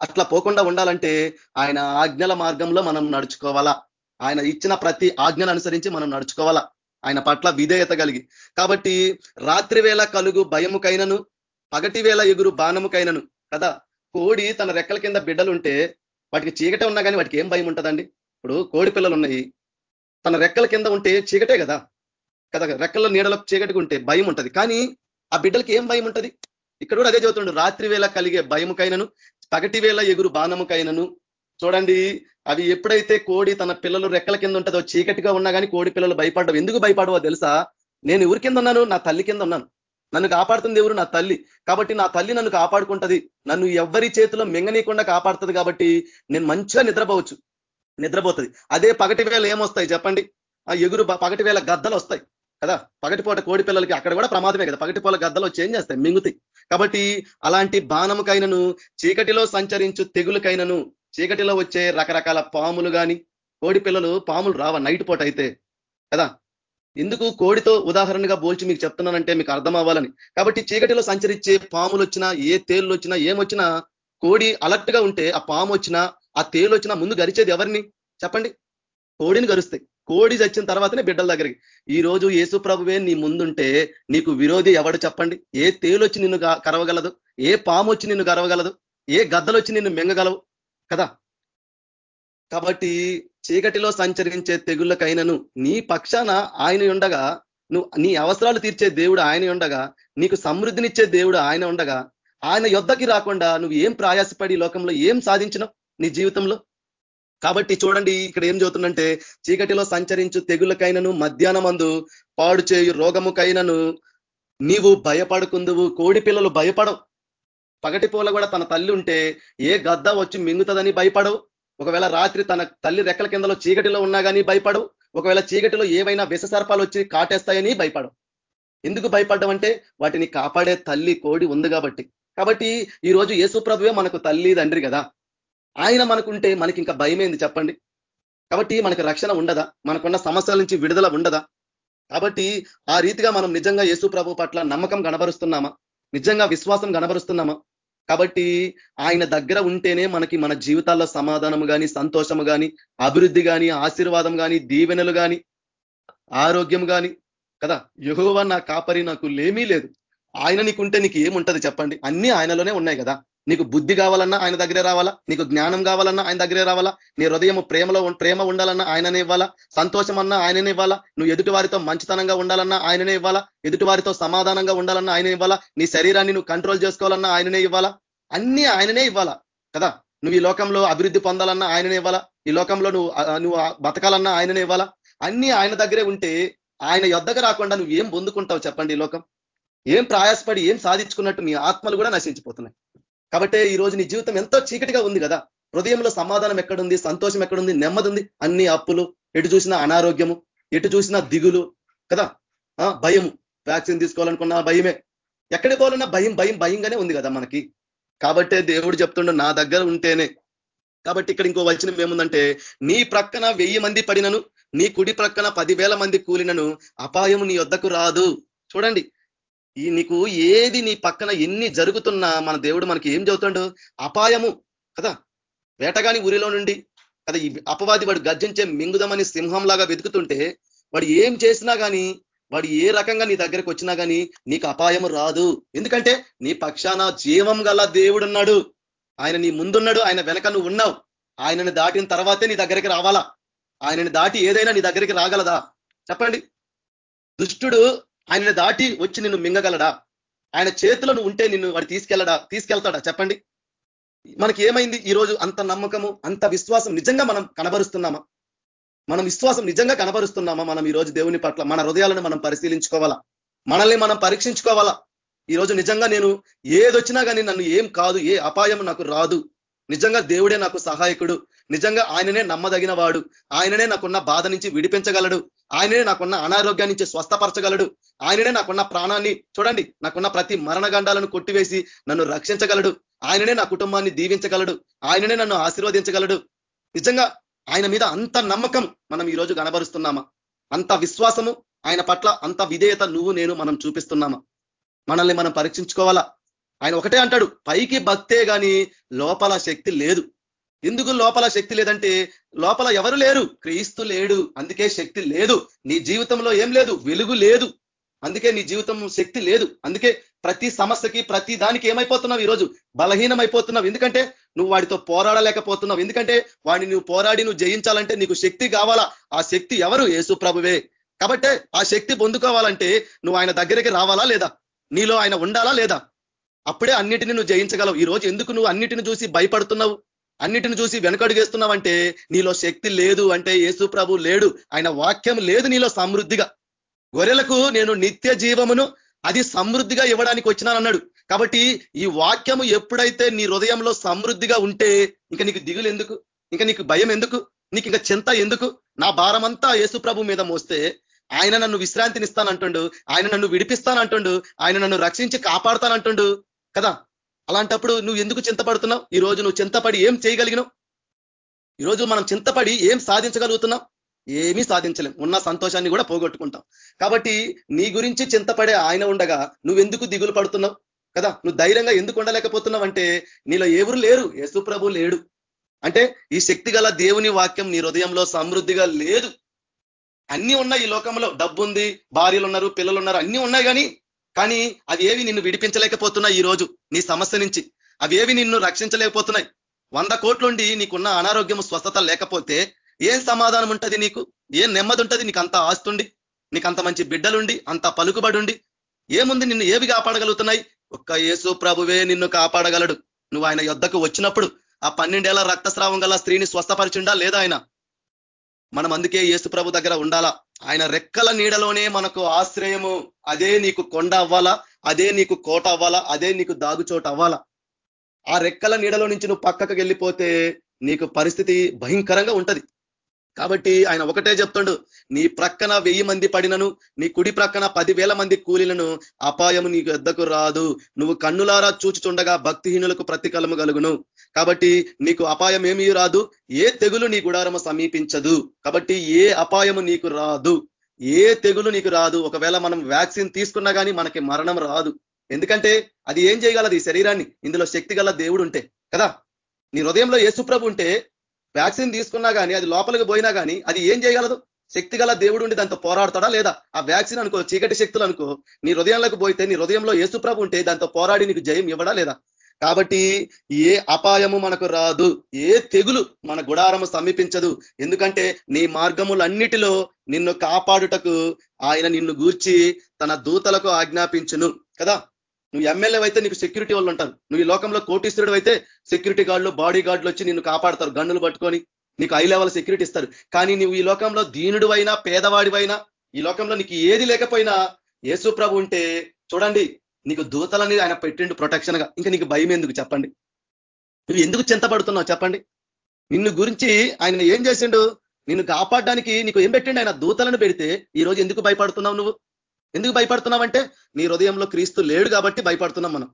అట్లా పోకుండా ఉండాలంటే ఆయన ఆజ్ఞల మార్గంలో మనం నడుచుకోవాలా? ఆయన ఇచ్చిన ప్రతి ఆజ్ఞను అనుసరించి మనం నడుచుకోవాలా? ఆయన పట్ల విధేయత కలిగి. కాబట్టి రాత్రి వేళ కలుగు భయముకైనను పగటి వేళ ఎగురు బాణముకైనను కదా? కోడి తన రెక్కల కింద బిడ్డలుంటే వాటికి చీకటే ఉన్నా కానీ వాటికి ఏం భయం ఉంటుందండి ఇప్పుడు కోడి పిల్లలు ఉన్నాయి తన రెక్కల కింద ఉంటే చీకటే కదా? కదా రెక్కల నీడలో చీకటికుంటే భయం ఉంటుంది కానీ ఆ బిడ్డలకి ఏం భయం ఉంటుంది ఇక్కడ కూడా అదే చదువుతుండు రాత్రి వేళ కలిగే భయముకైనను పగటి వేళ ఎగురు బాణముకైనను. చూడండి అవి ఎప్పుడైతే కోడి తన పిల్లలు రెక్కల కింద ఉంటుందో చీకటిగా ఉన్నా కానీ కోడి పిల్లలు భయపడవు. ఎందుకు భయపడవో తెలుసా? నేను ఎవరి కింద ఉన్నాను నా తల్లి కింద ఉన్నాను. నన్ను కాపాడుతుంది ఎవరు? నా తల్లి. కాబట్టి నా తల్లి నన్ను కాపాడుకుంటది. నన్ను ఎవరి చేతిలో మింగనీయకుండా కాపాడుతుంది కాబట్టి నేను మంచిగా నిద్రపోవచ్చు. నిద్రపోతుంది. అదే పగటి వేళ ఏమొస్తాయి చెప్పండి? ఆ ఎగురు పగటి వేళ గద్దలు వస్తాయి కదా? పగటిపూట కోడి పిల్లలకి అక్కడ కూడా ప్రమాదమే కదా. పగటిపూల గద్దలు చేంజ్ చేస్తాయి మింగుతాయి. కాబట్టి అలాంటి బాణముకైనను చీకటిలో సంచరించు తెగులకైనను చీకటిలో వచ్చే రకరకాల పాములు కానీ కోడి పిల్లలు పాములు రావ నైట్ పూట అయితే కదా? ఎందుకు? కోడితో ఉదాహరణగా పోల్చి మీకు చెప్తున్నానంటే మీకు అర్థం అవ్వాలని కాబట్టి చీకటిలో సంచరించే పాములు వచ్చినా ఏ తేళ్ళు వచ్చినా ఏమొచ్చినా కోడి అలర్ట్గా ఉంటే ఆ పాము వచ్చినా ఆ తేలు వచ్చినా ముందు గరిచేది ఎవరిని? చెప్పండి. కోడిని గరుస్తాయి. కోడి చచ్చిన తర్వాతనే బిడ్డల దగ్గరికి. ఈ రోజు యేసు ప్రభువే నీ ముందుంటే నీకు విరోధి ఎవడు చెప్పండి? ఏ తేలొచ్చి నిన్ను కరవగలదు? ఏ పాము వచ్చి నిన్ను కరవగలదు? ఏ గద్దలు వచ్చి నిన్ను మింగగలవు? కదా? కాబట్టి చీకటిలో సంచరించే తెగుళ్ళకైనను నీ పక్షాన ఆయన ఉండగా నువ్వు నీ అవసరాలు తీర్చే దేవుడు ఆయన ఉండగా నీకు సమృద్ధినిచ్చే దేవుడు ఆయన ఉండగా ఆయన యుద్ధకి రాకుండా నువ్వు ఏం ప్రయాసపడి లోకంలో ఏం సాధించినావు నీ జీవితంలో? కాబట్టి చూడండి ఇక్కడ ఏం చదువుతుందంటే చీకటిలో సంచరించు తెగులకైనను మధ్యాహ్నమందు పాడు చేయు రోగముకైనను నీవు భయపడుకుందువు. కోడి పిల్లలు భయపడవు. పగటి పూల కూడా తన తల్లి ఉంటే ఏ గద్ద వచ్చి మింగుతుందని భయపడవు. ఒకవేళ రాత్రి తన తల్లి రెక్కల కిందలో చీకటిలో ఉన్నా కానీ భయపడవు. ఒకవేళ చీకటిలో ఏవైనా విషసర్పాలు వచ్చి కాటేస్తాయని భయపడవు. ఎందుకు భయపడ్డం అంటే వాటిని కాపాడే తల్లి కోడి ఉంది కాబట్టి. కాబట్టి ఈ రోజు యేసు ప్రభువే మనకు తల్లి తండ్రి కదా. ఆయన మనకుంటే మనకి ఇంకా భయమైంది చెప్పండి? కాబట్టి మనకు రక్షణ ఉండదా? మనకున్న సమస్యల నుంచి విడుదల ఉండదా? కాబట్టి ఆ రీతిగా మనం నిజంగా యేసు ప్రభు పట్ల నమ్మకం కనబరుస్తున్నామా? నిజంగా విశ్వాసం కనబరుస్తున్నామా? కాబట్టి ఆయన దగ్గర ఉంటేనే మనకి మన జీవితాల్లో సమాధానము కానీ సంతోషము కానీ అభివృద్ధి కానీ ఆశీర్వాదం కానీ దీవెనలు కానీ ఆరోగ్యం కానీ కదా? యహోవ నా కాపరి నాకు లేమీ లేదు. ఆయన నీకుంటే నీకు ఏముంటది చెప్పండి? అన్ని ఆయనలోనే ఉన్నాయి కదా? నీకు బుద్ధి కావాలన్నా ఆయన దగ్గరే రావాలా? నీకు జ్ఞానం కావాలన్నా ఆయన దగ్గరే రావాలా? నీ హృదయం ప్రేమలో ప్రేమ ఉండాలన్నా ఆయననే ఇవ్వాలా? సంతోషం అన్నా ఆయననే ఇవ్వాలా? నువ్వు ఎదుటి వారితో మంచితనంగా ఉండాలన్నా ఆయననే ఇవ్వాలా? ఎదుటి వారితో సమాధానంగా ఉండాలన్నా ఆయనే ఇవ్వాలా? నీ శరీరాన్ని నువ్వు కంట్రోల్ చేసుకోవాలన్నా ఆయననే ఇవ్వాలా? అన్ని ఆయననే ఇవ్వాలా కదా? నువ్వు ఈ లోకంలో అభివృద్ధి పొందాలన్నా ఆయననే ఇవ్వాలా? ఈ లోకంలో నువ్వు నువ్వు బతకాలన్నా ఆయననే ఇవ్వాలా? అన్ని ఆయన దగ్గరే ఉంటే ఆయన యొద్దకు రాకుండా నువ్వు ఏం పొందుకుంటావు చెప్పండి ఈ లోకం? ఏం ప్రయాసపడి ఏం సాధించుకున్నట్టు నీ ఆత్మలు కూడా నశించిపోతున్నాయి. కాబట్టి ఈ రోజు నీ జీవితం ఎంతో చీకటిగా ఉంది కదా. హృదయంలో సమాధానం ఎక్కడుంది? సంతోషం ఎక్కడుంది? నెమ్మది ఉంది అన్ని అప్పులు ఎటు చూసినా అనారోగ్యము ఎటు చూసినా దిగులు కదా? భయము. వ్యాక్సిన్ తీసుకోవాలనుకున్న భయమే. ఎక్కడికి పోవాలన్నా భయం భయం భయంగానే ఉంది కదా మనకి. కాబట్టే దేవుడు చెప్తుండ నా దగ్గర ఉంటేనే. కాబట్టి ఇక్కడ ఇంకో వచనం ఏముందంటే నీ ప్రక్కన వెయ్యి మంది పడినను నీ కుడి ప్రక్కన పదివేల మంది కూలినను అపాయము నీ వద్దకు రాదు. చూడండి. ఈ నీకు ఏది నీ పక్కన ఎన్ని జరుగుతున్నా మన దేవుడు మనకి ఏం చదువుతాడు అపాయము. కదా? వేటగాని ఊరిలో నుండి కదా ఈ అపవాది వాడు గర్జించే మింగుదమని సింహంలాగా వెతుకుతుంటే వాడు ఏం చేసినా కానీ వాడు ఏ రకంగా నీ దగ్గరికి వచ్చినా కానీ నీకు అపాయం రాదు. ఎందుకంటే నీ పక్షాన జీవం గల దేవుడున్నాడు. ఆయన నీ ముందున్నాడు ఆయన వెనక నువ్వు ఉన్నావు. ఆయనని దాటిన తర్వాతే నీ దగ్గరికి రావాలా? ఆయనని దాటి ఏదైనా నీ దగ్గరికి రాగలదా? చెప్పండి. దుష్టుడు ఆయన దాటి వచ్చి నిన్ను మింగగలడా? ఆయన చేతిలో నువ్వు ఉంటే నిన్ను వాడు తీసుకెళ్ళడా? తీసుకెళ్తాడా? చెప్పండి. మనకి ఏమైంది? ఈరోజు అంత నమ్మకము అంత విశ్వాసం నిజంగా మనం కనబరుస్తున్నామా? మనం విశ్వాసం నిజంగా కనబరుస్తున్నామా? మనం ఈ రోజు దేవుని పట్ల మన హృదయాలను మనం పరిశీలించుకోవాలా? మనల్ని మనం పరీక్షించుకోవాలా? ఈరోజు నిజంగా నేను ఏదొచ్చినా కానీ నన్ను ఏం కాదు ఏ అపాయం నాకు రాదు. నిజంగా దేవుడే నాకు సహాయకుడు. నిజంగా ఆయననే నమ్మదగిన వాడు ఆయననే నాకున్న బాధ నుంచి విడిపించగలడు. ఆయననే నాకున్న అనారోగ్యాన్ని నుంచి స్వస్థపరచగలడు. ఆయననే నాకున్న ప్రాణాన్ని చూడండి నాకున్న ప్రతి మరణగండాలను కొట్టివేసి నన్ను రక్షించగలడు. ఆయననే నా కుటుంబాన్ని దీవించగలడు. ఆయననే నన్ను ఆశీర్వదించగలడు. నిజంగా ఆయన మీద అంత నమ్మకం మనం ఈరోజు కనబరుస్తున్నామా? అంత విశ్వాసము ఆయన పట్ల అంత విధేయత నువ్వు నేను మనం చూపిస్తున్నామా? మనల్ని మనం పరీక్షించుకోవాలా? ఆయన ఒకటే అంటాడు పైకి భక్తే గాని లోపల శక్తి లేదు. ఎందుకు లోపల శక్తి లేదంటే లోపల ఎవరు లేరు? క్రీస్తు లేడు. అందుకే శక్తి లేదు. నీ జీవితంలో ఏం లేదు? వెలుగు లేదు. అందుకే నీ జీవితం శక్తి లేదు. అందుకే ప్రతి సమస్యకి ప్రతి దానికి ఏమైపోతున్నావు ఈరోజు? బలహీనమైపోతున్నావు. ఎందుకంటే నువ్వు వాడితో పోరాడలేకపోతున్నావు. ఎందుకంటే వాడిని నువ్వు పోరాడి నువ్వు జయించాలంటే నీకు శక్తి కావాలా? ఆ శక్తి ఎవరు? యేసు ప్రభువే. కాబట్టే ఆ శక్తి పొందుకోవాలంటే నువ్వు ఆయన దగ్గరికి రావాలా లేదా? నీలో ఆయన ఉండాలా లేదా? అప్పుడే అన్నిటిని నువ్వు జయించగలవు. ఈ రోజు ఎందుకు నువ్వు అన్నిటిని చూసి భయపడుతున్నావు? అన్నిటిని చూసి వెనకడుగేస్తున్నావంటే నీలో శక్తి లేదు అంటే యేసు ప్రభు లేడు. ఆయన వాక్యం లేదు నీలో సమృద్ధిగా. గొర్రెలకు నేను నిత్య జీవమును అది సమృద్ధిగా ఇవ్వడానికి వచ్చినానన్నాడు. కాబట్టి ఈ వాక్యము ఎప్పుడైతే నీ హృదయంలో సమృద్ధిగా ఉంటే ఇంకా నీకు దిగులు ఎందుకు? ఇంకా నీకు భయం ఎందుకు? నీకు ఇంకా చింత ఎందుకు? నా భారమంతా యేసు ప్రభు మీద మోస్తే ఆయన నన్ను విశ్రాంతినిస్తానంటుండు ఆయన నన్ను విడిపిస్తానంటుండు ఆయన నన్ను రక్షించి కాపాడుతానంటుండు కదా? అలాంటప్పుడు నువ్వు ఎందుకు చింతపడుతున్నావు? ఈ రోజు నువ్వు చింతపడి ఏం చేయగలిగినావు? ఈరోజు మనం చింతపడి ఏం సాధించగలుగుతున్నాం? ఏమీ సాధించలేం. ఉన్న సంతోషాన్ని కూడా పోగొట్టుకుంటాం. కాబట్టి నీ గురించి చింతపడే ఆయన ఉండగా నువ్వెందుకు దిగులు పడుతున్నావు? కదా నువ్వు ధైర్యంగా ఎందుకు ఉండలేకపోతున్నావు అంటే నీలో ఎవరు లేరు. యశుప్రభు లేడు. అంటే ఈ శక్తి దేవుని వాక్యం నీ హృదయంలో సమృద్ధిగా లేదు. అన్ని ఉన్నాయి ఈ లోకంలో. డబ్బు ఉంది భార్యలు ఉన్నారు పిల్లలు ఉన్నారు అన్ని ఉన్నాయి కానీ కానీ అవి ఏవి నిన్ను విడిపించలేకపోతున్నాయి ఈ రోజు నీ సమస్య నుంచి? అవి ఏవి నిన్ను రక్షించలేకపోతున్నాయి? వంద కోట్లుండి నీకున్న అనారోగ్యం స్వస్థత లేకపోతే ఏం సమాధానం ఉంటుంది నీకు? ఏం నెమ్మది ఉంటుంది నీకు అంత ఆస్తుండి నీకు అంత మంచి బిడ్డలుండి అంత పలుకుబడి ఏముంది నిన్ను ఏవి కాపాడగలుగుతున్నాయి? ఒక్క యేసు ప్రభువే నిన్ను కాపాడగలడు. నువ్వు ఆయన యుద్ధకు వచ్చినప్పుడు ఆ పన్నెండేళ్ళ రక్తస్రావం గల స్త్రీని స్వస్థపరిచిండా లేదా ఆయన? మనం అందుకే యేసు ప్రభు దగ్గర ఉండాలా? ఆయన రెక్కల నీడలోనే మనకు ఆశ్రయము. అదే నీకు కొండ అవ్వాలా? అదే నీకు కోట అవ్వాలా? అదే నీకు దాగుచోట అవ్వాలా? ఆ రెక్కల నీడలో నుంచి నువ్వు పక్కకు వెళ్ళిపోతే నీకు పరిస్థితి భయంకరంగా ఉంటది. కాబట్టి ఆయన ఒకటే చెప్తుండు నీ ప్రక్కన వెయ్యి మంది పడినను నీ కుడి ప్రక్కన పదివేల మంది కూలీలను అపాయము నీకు ఎద్దకు రాదు. నువ్వు కన్నులారా చూచుచుండగా భక్తిహీనులకు ప్రతికలము కలుగును. కాబట్టి నీకు అపాయం ఏమీ రాదు. ఏ తెగులు నీ గుడారము సమీపించదు. కాబట్టి ఏ అపాయము నీకు రాదు. ఏ తెగులు నీకు రాదు. ఒకవేళ మనం వ్యాక్సిన్ తీసుకున్నా కానీ మనకి మరణం రాదు. ఎందుకంటే అది ఏం చేయగలదు ఈ శరీరాన్ని? ఇందులో శక్తి దేవుడు ఉంటే కదా? నీ హృదయంలో ఏసుప్రభు ఉంటే వ్యాక్సిన్ తీసుకున్నా కానీ అది లోపలికి పోయినా కానీ అది ఏం చేయగలదు? శక్తి గల దేవుడు ఉండి దాంతో పోరాడతాడా లేదా? ఆ వ్యాక్సిన్ అనుకో చీకటి శక్తులు అనుకో నీ హృదయంలోకి పోయితే నీ హృదయంలో ఏసుప్రభు ఉంటే దాంతో పోరాడి నీకు జయం ఇవ్వడా లేదా? కాబట్టి ఏ అపాయము మనకు రాదు ఏ తెగులు మన గుడారము సమీపించదు. ఎందుకంటే నీ మార్గములన్నిటిలో నిన్ను కాపాడుటకు ఆయన నిన్ను గూర్చి తన దూతలకు ఆజ్ఞాపించును కదా? నువ్వు ఎమ్మెల్యే అయితే నీకు సెక్యూరిటీ వాళ్ళు ఉంటారు. నువ్వు ఈ లోకంలో కోటీశ్వరుడు అయితే సెక్యూరిటీ గార్డులు బాడీ గార్డులు వచ్చి నిన్ను కాపాడతారు గన్నులు పట్టుకొని నీకు ఐ లెవెల్ సెక్యూరిటీ ఇస్తారు. కానీ నువ్వు ఈ లోకంలో దీనుడు అయినా పేదవాడివైనా ఈ లోకంలో నీకు ఏది లేకపోయినా యేసు ప్రభు ఉంటే చూడండి నీకు దూతలని ఆయన పెట్టిండు ప్రొటెక్షన్గా. ఇంకా నీకు భయం ఎందుకు చెప్పండి? నువ్వు ఎందుకు చింతపడుతున్నావు చెప్పండి? నిన్ను గురించి ఆయన ఏం చేసిండు? నిన్ను కాపాడడానికి నీకు ఏం పెట్టిండు ఆయన? దూతలను పెడితే ఈ రోజు ఎందుకు భయపడుతున్నావు నువ్వు? ఎందుకు భయపడుతున్నావంటే నీ హృదయంలో క్రీస్తు లేడు కాబట్టి భయపడుతున్నాం మనం.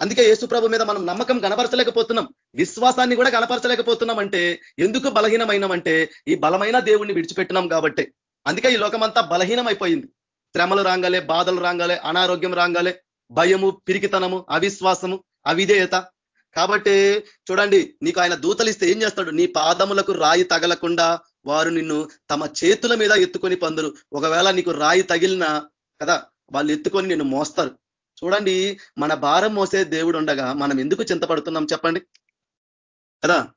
అందుకే యేసుప్రభు మీద మనం నమ్మకం కనపరచలేకపోతున్నాం విశ్వాసాన్ని కూడా కనపరచలేకపోతున్నాం అంటే ఎందుకు బలహీనమైనామంటే ఈ బలమైన దేవుణ్ణి విడిచిపెట్టినాం కాబట్టి. అందుకే ఈ లోకమంతా బలహీనం అయిపోయింది శ్రమలు రాగాలే బాధలు రాగాలే అనారోగ్యం రాగాలే. భయము పిరికితనము అవిశ్వాసము అవిధేయత. కాబట్టి చూడండి నీకు ఆయన దూతలిస్తే ఏం చేస్తాడు? నీ పాదములకు రాయి తగలకుండా వారు నిన్ను తమ చేతుల మీద ఎత్తుకొని పందురు. ఒకవేళ నీకు రాయి తగిలిన కదా వాళ్ళు ఎత్తుకొని నిన్ను మోస్తారు. చూడండి మన భారం మోసే దేవుడు ఉండగా మనం ఎందుకు చింతపడుతున్నాం చెప్పండి? కదా?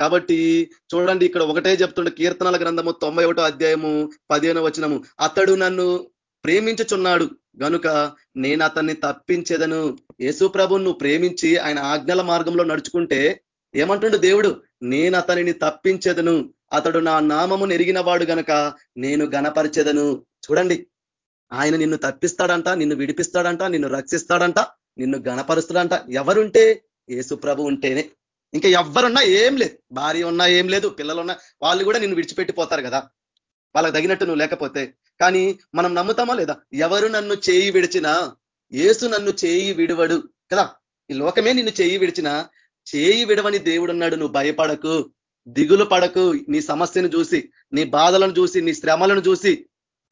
కాబట్టి చూడండి ఇక్కడ ఒకటే చెప్తుండే కీర్తనల గ్రంథము తొంభై అధ్యాయము పదిహేను వచనము. అతడు నన్ను ప్రేమించుచున్నాడు. గనుక నేను అతన్ని తప్పించేదను. యేసు ప్రభును ప్రేమించి ఆయన ఆజ్ఞల మార్గంలో నడుచుకుంటే ఏమంటుండు దేవుడు? నేను అతనిని తప్పించేదను. అతడు నా నామము నెరిగిన వాడు గనక నేను గనపరిచేదను చూడండి. ఆయన నిన్ను తప్పిస్తాడంట నిన్ను విడిపిస్తాడంట నిన్ను రక్షిస్తాడంట నిన్ను గణపరుస్తాడంట. ఎవరుంటే? ఏసు ప్రభు ఉంటేనే. ఇంకా ఎవరున్నా ఏం లేదు. భార్య ఉన్నా ఏం లేదు. పిల్లలున్నా వాళ్ళు కూడా నిన్ను విడిచిపెట్టిపోతారు కదా. వాళ్ళకి తగినట్టు నువ్వు లేకపోతే కానీ మనం నమ్ముతామా లేదా? ఎవరు నన్ను చేయి విడిచినా ఏసు నన్ను చేయి విడవడు. కదా? ఈ లోకమే నిన్ను చేయి విడిచినా చేయి విడవని దేవుడున్నాడు. నువ్వు భయపడకు దిగులు పడకు. నీ సమస్యను చూసి నీ బాధలను చూసి నీ శ్రమలను చూసి.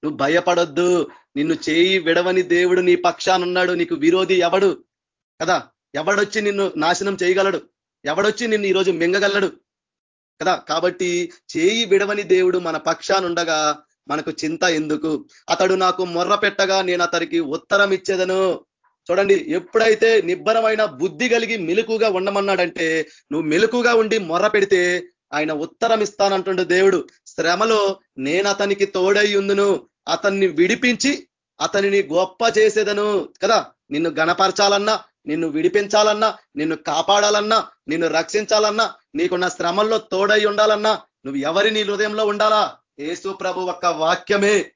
నువ్వు భయపడొద్దు. నిన్ను చేయి విడవని దేవుడు నీ పక్షానున్నాడు నీకు విరోధి ఎవడు? కదా? ఎవడొచ్చి నిన్ను నాశనం చేయగలడు? ఎవడొచ్చి నిన్ను ఈరోజు మింగగలడు? కదా? కాబట్టి చేయి విడవని దేవుడు మన పక్షానుండగా మనకు చింత ఎందుకు? అతడు నాకు మొర్ర పెట్టగా నేను అతనికి ఉత్తరం ఇచ్చేదను. చూడండి ఎప్పుడైతే నిబ్బరమైన బుద్ధి కలిగి మెలుకుగా ఉండమన్నాడంటే నువ్వు మెలుకుగా ఉండి మొర్ర పెడితే ఆయన ఉత్తరం ఇస్తానంటుండు దేవుడు. శ్రమలో నేను అతనికి తోడై ఉందును. అతన్ని విడిపించి అతనిని గొప్ప చేసేదను. కదా? నిన్ను గణపరచాలన్నా నిన్ను విడిపించాలన్నా నిన్ను కాపాడాలన్నా నిన్ను రక్షించాలన్నా నీకున్న శ్రమల్లో తోడై ఉండాలన్నా నువ్వు ఎవరి నీ హృదయంలో ఉండాలా? ఏసు ప్రభు ఒక్క వాక్యమే.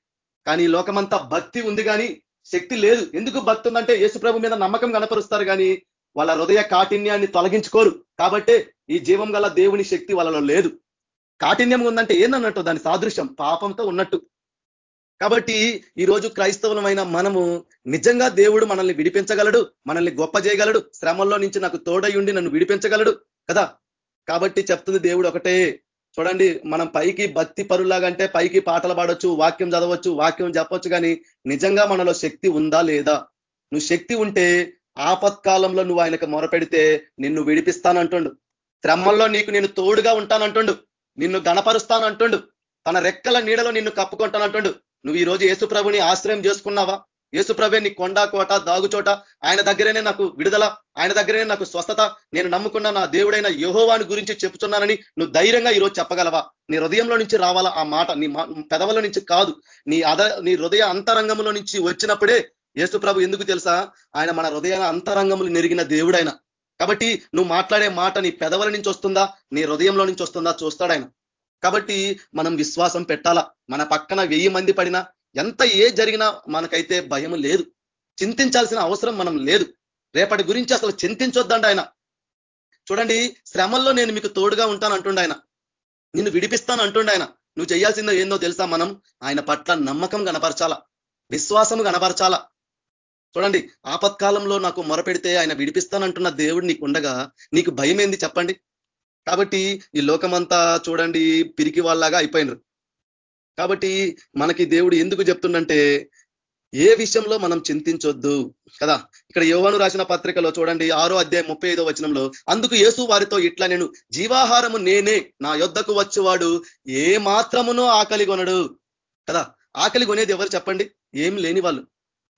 కానీ లోకమంతా భక్తి ఉంది కానీ శక్తి లేదు. ఎందుకు భక్తి ఉందంటే యేసు ప్రభు మీద నమ్మకం కనపరుస్తారు కానీ వాళ్ళ హృదయ కాఠిన్యాన్ని తొలగించుకోరు. కాబట్టి ఈ జీవం గల దేవుని శక్తి వాళ్ళలో లేదు. కాఠిన్యం ఉందంటే ఏందన్నట్టు? దాని సాదృశ్యం. పాపంతో ఉన్నట్టు. కాబట్టి ఈరోజు క్రైస్తవులమైన మనము నిజంగా దేవుడు మనల్ని విడిపించగలడు మనల్ని గొప్ప చేయగలడు శ్రమంలో నుంచి నాకు తోడయుండి నన్ను విడిపించగలడు కదా? కాబట్టి చెప్తుంది దేవుడు ఒకటే చూడండి మనం పైకి భక్తి పరులాగంటే పైకి పాటలు పాడొచ్చు వాక్యం చదవచ్చు వాక్యం చెప్పొచ్చు కానీ నిజంగా మనలో శక్తి ఉందా లేదా? నువ్వు శక్తి ఉంటే ఆపత్కాలంలో నువ్వు ఆయనకు మొరపెడితే నిన్ను విడిపిస్తానంటుండు. శ్రమంలో నీకు నేను తోడుగా ఉంటానంటుండు. నిన్ను గణపరుస్తానంటుండు. తన రెక్కల నీడలో నిన్ను కప్పుకుంటానంటుండు. నువ్వు ఈ రోజు యేసు ప్రభుని ఆశ్రయం చేసుకున్నావా? యేసుప్రభే నీ కొండ కోట దాగుచోట ఆయన దగ్గరేనే నాకు విడుదల ఆయన దగ్గరనే నాకు స్వస్థత. నేను నమ్ముకున్న నా దేవుడైన యహోవాని గురించి చెప్తున్నానని నువ్వు ధైర్యంగా ఈరోజు చెప్పగలవా? నీ హృదయంలో నుంచి రావాలా ఆ మాట? నీ పెదవుల నుంచి కాదు. నీ అద నీ హృదయ అంతరంగంలో నుంచి వచ్చినప్పుడే యేసుప్రభు ఎందుకు తెలుసా? ఆయన మన హృదయ అంతరంగములు నెరిగిన దేవుడైన. కాబట్టి నువ్వు మాట్లాడే మాట నీ పెదవుల నుంచి వస్తుందా? నీ హృదయంలో నుంచి వస్తుందా? చూస్తాడు ఆయన. కాబట్టి మనం విశ్వాసం పెట్టాలా? మన పక్కన వెయ్యి మంది పడినా ఎంత ఏ జరిగినా మనకైతే భయం లేదు. చింతించాల్సిన అవసరం మనం లేదు. రేపటి గురించి అసలు చింతించొద్దండి ఆయన. చూడండి శ్రమల్లో నేను మీకు తోడుగా ఉంటాను అంటుండ ఆయన. నిన్ను విడిపిస్తాను అంటుండ ఆయన. నువ్వు చేయాల్సిందో ఏందో తెలుసా మనం? ఆయన పట్ల నమ్మకం కనపరచాలా? విశ్వాసము కనపరచాలా? చూడండి ఆపత్కాలంలో నాకు మొరపెడితే ఆయన విడిపిస్తానంటున్న దేవుడు నీకు ఉండగా నీకు భయం ఏంది చెప్పండి? కాబట్టి ఈ లోకమంతా చూడండి పిరికి వాళ్ళలాగా అయిపోయినరు. కాబట్టి మనకి దేవుడు ఎందుకు చెప్తుండంటే ఏ విషయంలో మనం చింతించొద్దు కదా? ఇక్కడ యోవను రాసిన పత్రికలో చూడండి ఆరో అధ్యాయం ముప్పై ఐదో వచనంలో అందుకు యేసు వారితో ఇట్లా నేను జీవాహారము నేనే నా యొద్దకు వచ్చేవాడు ఏ మాత్రమునో ఆకలి కొనడు కదా? ఆకలి కొనేది ఎవరు చెప్పండి? ఏం లేని వాళ్ళు.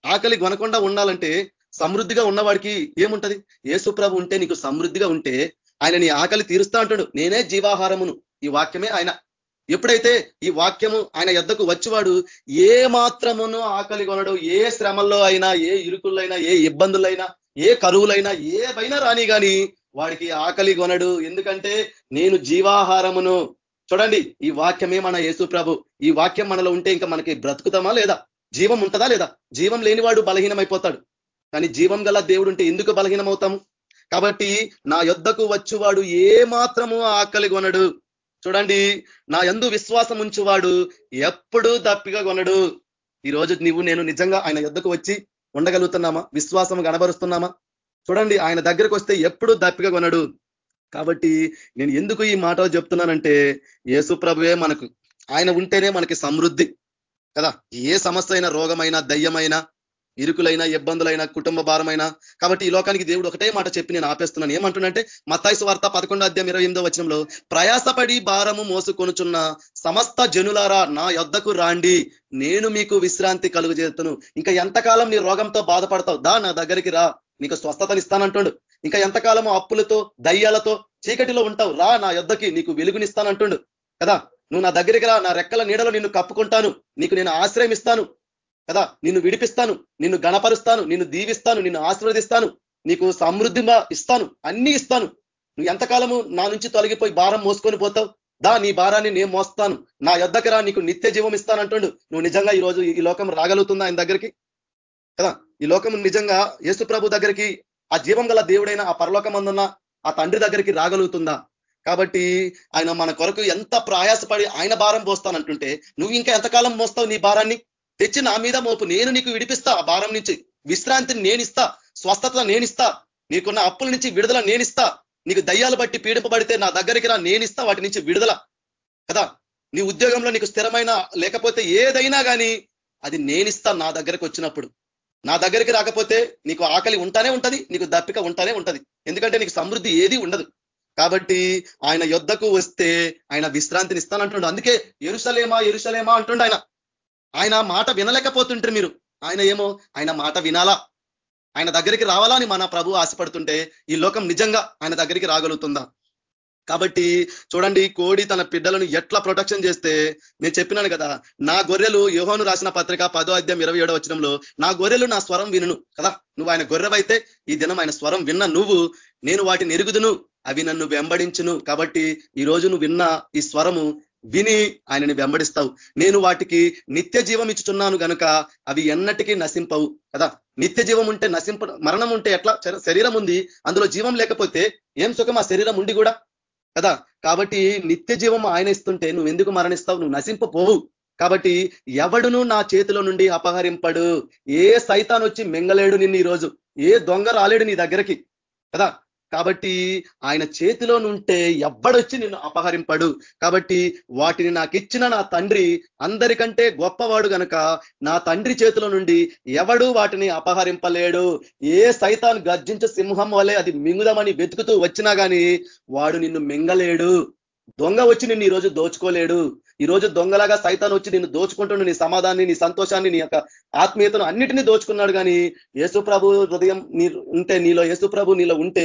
ఆకలి కొనకుండా ఉండాలంటే సమృద్ధిగా ఉన్నవాడికి ఏముంటది? ఏసుప్రభు ఉంటే నీకు సమృద్ధిగా ఉంటే ఆయన నీ ఆకలి తీరుస్తా అంటాడు. నేనే జీవాహారమును. ఈ వాక్యమే ఆయన. ఎప్పుడైతే ఈ వాక్యము ఆయన ఎద్దకు వచ్చివాడు ఏ మాత్రమును ఆకలి కొనడు ఏ శ్రమల్లో అయినా ఏ ఇరుకులైనా ఏ ఇబ్బందులైనా ఏ కరువులైనా ఏవైనా రాని కానీ వాడికి ఆకలి కొనడు. ఎందుకంటే నేను జీవాహారమును చూడండి ఈ వాక్యమే మన యేసు ప్రభు. ఈ వాక్యం మనలో ఉంటే ఇంకా మనకి బ్రతుకుతామా లేదా? జీవం ఉంటుందా లేదా? జీవం లేనివాడు బలహీనమైపోతాడు. కానీ జీవం గల దేవుడు ఉంటే ఎందుకు బలహీనమవుతాము? కాబట్టి నా యొద్దకు వచ్చువాడు ఏ మాత్రము ఆకలి కొనడు. చూడండి నా ఎందు విశ్వాసం ఉంచువాడు ఎప్పుడూ దప్పిగా కొనడు. ఈరోజు నువ్వు నేను నిజంగా ఆయన ఎద్దకు వచ్చి ఉండగలుగుతున్నామా? విశ్వాసం కనబరుస్తున్నామా? చూడండి ఆయన దగ్గరకు వస్తే ఎప్పుడు దప్పిగా కొనడు. కాబట్టి నేను ఎందుకు ఈ మాటలు చెప్తున్నానంటే యేసు ప్రభువే మనకు ఆయన ఉంటేనే మనకి సమృద్ధి కదా? ఏ సమస్య అయినా రోగమైనా దయ్యమైనా ఇరుకులైనా ఇబ్బందులైనా కుటుంబ భారమైనా. కాబట్టి ఈ లోకానికి దేవుడు ఒకటే మాట చెప్పి నేను ఆపేస్తున్నాను. ఏమంటున్నంటే మత్తాయి వార్త పదకొండో అధ్యాయం ఇరవై ఎనిమిదో వచనంలో ప్రయాసపడి భారము మోసుకొనుచున్న సమస్త జనులారా నా యొద్దకు రాండి. నేను మీకు విశ్రాంతి కలుగు చేస్తాను ఇంకా ఎంతకాలం నీ రోగంతో బాధపడతావు? దా నా దగ్గరికి రా. నీకు స్వస్థతనిస్తానంటుండు. ఇంకా ఎంతకాలము అప్పులతో దయ్యాలతో చీకటిలో ఉంటావు? రా నా యొద్దకి నీకు వెలుగునిస్తానంటుండు. కదా? నువ్వు నా దగ్గరికి రా. నా రెక్కల నీడలో నిన్ను కప్పుకుంటాను. నీకు నేను ఆశ్రయం ఇస్తాను కదా? నిన్ను విడిపిస్తాను నిన్ను గణపరుస్తాను నిన్ను దీవిస్తాను నిన్ను ఆశీర్వదిస్తాను నీకు సమృద్ధిగా ఇస్తాను అన్ని ఇస్తాను. నువ్వు ఎంతకాలము నా నుంచి తొలగిపోయి భారం మోసుకొని పోతావు? దా నీ భారాన్ని నేను మోస్తాను. నా యొద్దకి రా నీకు నిత్య జీవం ఇస్తానంటుండు నువ్వు నిజంగా ఈరోజు ఈ లోకం రాగలుగుతుందా ఆయన దగ్గరికి? కదా? ఈ లోకం నిజంగా యేసు ప్రభు దగ్గరికి ఆ జీవం గల దేవుడైన ఆ పరలోకమందున్న ఆ తండ్రి దగ్గరికి రాగలుగుతుందా? కాబట్టి ఆయన మన కొరకు ఎంత ప్రయాసపడి ఆయన భారం పోస్తానంటుంటే నువ్వు ఇంకా ఎంతకాలం మోస్తావు నీ భారాన్ని? తెచ్చి నా మీద మోపు. నేను నీకు విడిపిస్తా భారం నుంచి. విశ్రాంతిని నేనిస్తా. స్వస్థత నేనిస్తా. నీకున్న అప్పుల నుంచి విడుదల నేనిస్తా. నీకు దయ్యాలు బట్టి పీడింపబడితే నా దగ్గరికి రా. నేనిస్తా వాటి నుంచి విడుదల. కదా? నీ ఉద్యోగంలో నీకు స్థిరమైన లేకపోతే ఏదైనా కానీ అది నేనిస్తా నా దగ్గరకు వచ్చినప్పుడు. నా దగ్గరికి రాకపోతే నీకు ఆకలి ఉంటానే ఉంటది నీకు దప్పిక ఉంటానే ఉంటది. ఎందుకంటే నీకు సమృద్ధి ఏది ఉండదు. కాబట్టి ఆయన యుద్ధకు వస్తే ఆయన విశ్రాంతిని ఇస్తానంటుండు అందుకే ఎరుసలేమా ఎరుసలేమా అంటుండు ఆయన. ఆయన మాట వినలేకపోతుంటారు మీరు. ఆయన ఏమో ఆయన మాట వినాలా? ఆయన దగ్గరికి రావాలా అని మన ప్రభు ఆశపడుతుంటే ఈ లోకం నిజంగా ఆయన దగ్గరికి రాగలుగుతుందా? కాబట్టి చూడండి కోడి తన బిడ్డలను ఎట్లా ప్రొటెక్షన్ చేస్తే నేను చెప్పినాను కదా నా గొర్రెలు యోహోను రాసిన పత్రిక పదో అధ్యాయం ఇరవై ఏడో వచ్చినంలో నా గొర్రెలు నా స్వరం వినును కదా? నువ్వు ఆయన గొర్రెవైతే ఈ దినం ఆయన స్వరం విన్న నువ్వు నేను వాటిని ఎరుగుదును అవి నన్ను వెంబడించును. కాబట్టి ఈ రోజు నువ్వు విన్న ఈ స్వరము విని ఆయనని వెంబడిస్తావు. నేను వాటికి నిత్య జీవం ఇచ్చుతున్నాను గనుక అవి ఎన్నటికీ నశింపవు. కదా? నిత్య జీవం ఉంటే నశింప మరణం ఉంటే ఎట్లా? శరీరం ఉంది. అందులో జీవం లేకపోతే ఏం సుఖం? ఆ శరీరం ఉండి కూడా. కదా? కాబట్టి నిత్య జీవం ఆయన ఇస్తుంటే నువ్వు ఎందుకు మరణిస్తావు? నువ్వు నశింపపోవు. కాబట్టి ఎవడును నా చేతిలో నుండి అపహరింపడు. ఏ సైతాన్ వచ్చి మింగలేడు నిన్ను ఈరోజు. ఏ దొంగ రాలేడు నీ దగ్గరికి. కదా? కాబట్టి ఆయన చేతిలో నుంటే ఎవ్వడొచ్చి నిన్ను అపహరింపడు. కాబట్టి వాటిని నాకు ఇచ్చిన నా తండ్రి అందరికంటే గొప్పవాడు గనక నా తండ్రి చేతిలో నుండి ఎవడు వాటిని అపహరింపలేడు. ఏ సైతాన్ గర్జించ సింహం వలె అది మింగుదామని వెతుకుతూ వచ్చినా కానీ వాడు నిన్ను మింగలేడు. దొంగ వచ్చి నిన్ను ఈరోజు దోచుకోలేడు. ఈ రోజు దొంగలాగా సైతాన్ని వచ్చి నిన్ను దోచుకుంటుండు. నీ సమాధాన్ని నీ సంతోషాన్ని నీ యొక్క ఆత్మీయతను అన్నిటినీ దోచుకున్నాడు కానీ యేసు ప్రభు హృదయం నీ ఉంటే నీలో యేసు ప్రభు నీలో ఉంటే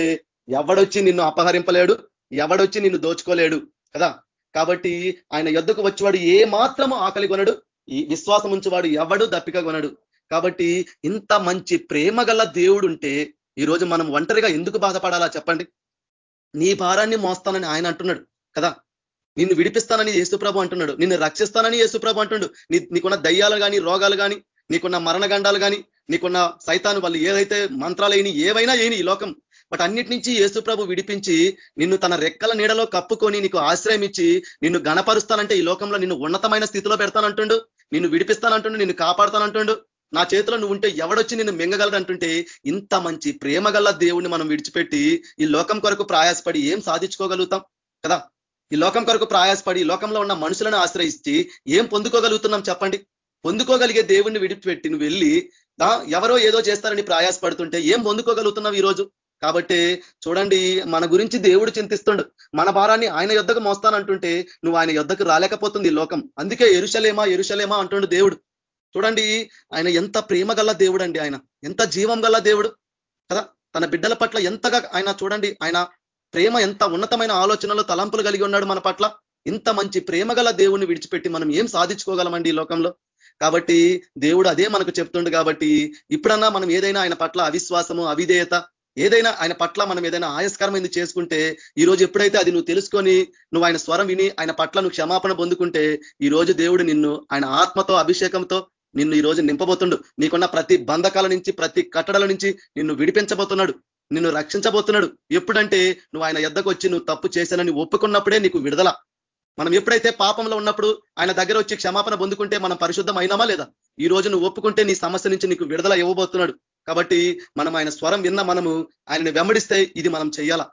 ఎవడొచ్చి నిన్ను అపహరింపలేడు? ఎవడొచ్చి నిన్ను దోచుకోలేడు? కదా? కాబట్టి ఆయన యుద్ధకు వచ్చేవాడు ఏ మాత్రము ఆకలి కొనడు. ఈ విశ్వాసం ఉంచేవాడు ఎవడు దప్పిక కొనడు. కాబట్టి ఇంత మంచి ప్రేమ గల దేవుడు ఉంటే ఈరోజు మనం ఒంటరిగా ఎందుకు బాధపడాలా చెప్పండి? నీ భారాన్ని మోస్తానని ఆయన అంటున్నాడు. కదా? నిన్ను విడిపిస్తానని యేసుప్రభు అంటున్నాడు. నిన్ను రక్షిస్తానని యేసుప్రభు అంటున్నాడు. నీకున్న దయ్యాలు కానీ రోగాలు కానీ నీకున్న మరణగండాలు కానీ నీకున్న సైతాను వాళ్ళు ఏదైతే మంత్రాలు అయినా ఏవైనా అయినా ఈ లోకం బట్ అన్నిటి నుంచి యేసుప్రభు విడిపించి నిన్ను తన రెక్కల నీడలో కప్పుకొని నీకు ఆశ్రయం ఇచ్చి నిన్ను గణపరుస్తానంటే ఈ లోకంలో నిన్ను ఉన్నతమైన స్థితిలో పెడతానంటుండు. నిన్ను విడిపిస్తానంటుండు నిన్ను కాపాడుతానంటుండు. నా చేతిలో నువ్వు ఉంటే ఎవడొచ్చి నిన్ను మింగగలడంటుంటే ఇంత మంచి ప్రేమ దేవుణ్ణి మనం విడిచిపెట్టి ఈ లోకం కొరకు ప్రయాసపడి ఏం సాధించుకోగలుగుతాం? కదా? ఈ లోకం కొరకు ప్రయాసపడి ఈ లోకంలో ఉన్న మనుషులను ఆశ్రయించి ఏం పొందుకోగలుగుతున్నాం చెప్పండి? పొందుకోగలిగే దేవుణ్ణి విడిచిపెట్టి నువ్వు వెళ్ళి ఎవరో ఏదో చేస్తారని ప్రయాసపడుతుంటే ఏం పొందుకోగలుగుతున్నావు ఈరోజు? కాబట్టి చూడండి మన గురించి దేవుడు చింతిస్తుండు. మన భారాన్ని ఆయన యుద్ధకు మోస్తానంటుంటే నువ్వు ఆయన యుద్ధకు రాలేకపోతుంది లోకం. అందుకే ఎరుషలేమా ఎరుషలేమా అంటుండు దేవుడు. చూడండి ఆయన ఎంత ప్రేమ గల దేవుడు అండి ఆయన. ఎంత జీవం గల దేవుడు. కదా? తన బిడ్డల పట్ల ఎంతగా ఆయన చూడండి ఆయన ప్రేమ ఎంత ఉన్నతమైన ఆలోచనలు తలంపులు కలిగి ఉన్నాడు మన పట్ల. ఇంత మంచి ప్రేమ గల దేవుణ్ణి విడిచిపెట్టి మనం ఏం సాధించుకోగలమండి ఈ లోకంలో? కాబట్టి దేవుడు అదే మనకు చెప్తుండు కాబట్టి ఇప్పుడన్నా మనం ఏదైనా ఆయన పట్ల అవిశ్వాసము అవిధేయత ఏదైనా ఆయన పట్ల మనం ఏదైనా ఆయస్కరమైంది చేసుకుంటే ఈ రోజు ఎప్పుడైతే అది నువ్వు తెలుసుకొని నువ్వు ఆయన స్వరం విని ఆయన పట్ల నువ్వు క్షమాపణ పొందుకుంటే ఈ రోజు దేవుడు నిన్ను ఆయన ఆత్మతో అభిషేకంతో నిన్ను ఈ రోజు నింపబోతుండు. నీకున్న ప్రతి బంధకాల నుంచి ప్రతి కట్టడల నుంచి నిన్ను విడిపించబోతున్నాడు. నిన్ను రక్షించబోతున్నాడు. ఎప్పుడంటే నువ్వు ఆయన ఎద్దకు వచ్చి నువ్వు తప్పు చేశానని ఒప్పుకున్నప్పుడే నీకు విడుదల. మనం ఎప్పుడైతే పాపంలో ఉన్నప్పుడు ఆయన దగ్గర వచ్చి క్షమాపణ పొందుకుంటే మనం పరిశుద్ధం అయినామా లేదా? ఈ రోజు నువ్వు ఒప్పుకుంటే నీ సమస్య నుంచి నీకు విడుదల ఇవ్వబోతున్నాడు. కాబట్టి మనం ఆయన స్వరం విన్న మనము ఆయన వెంబడిస్తే ఇది మనం చేయాలా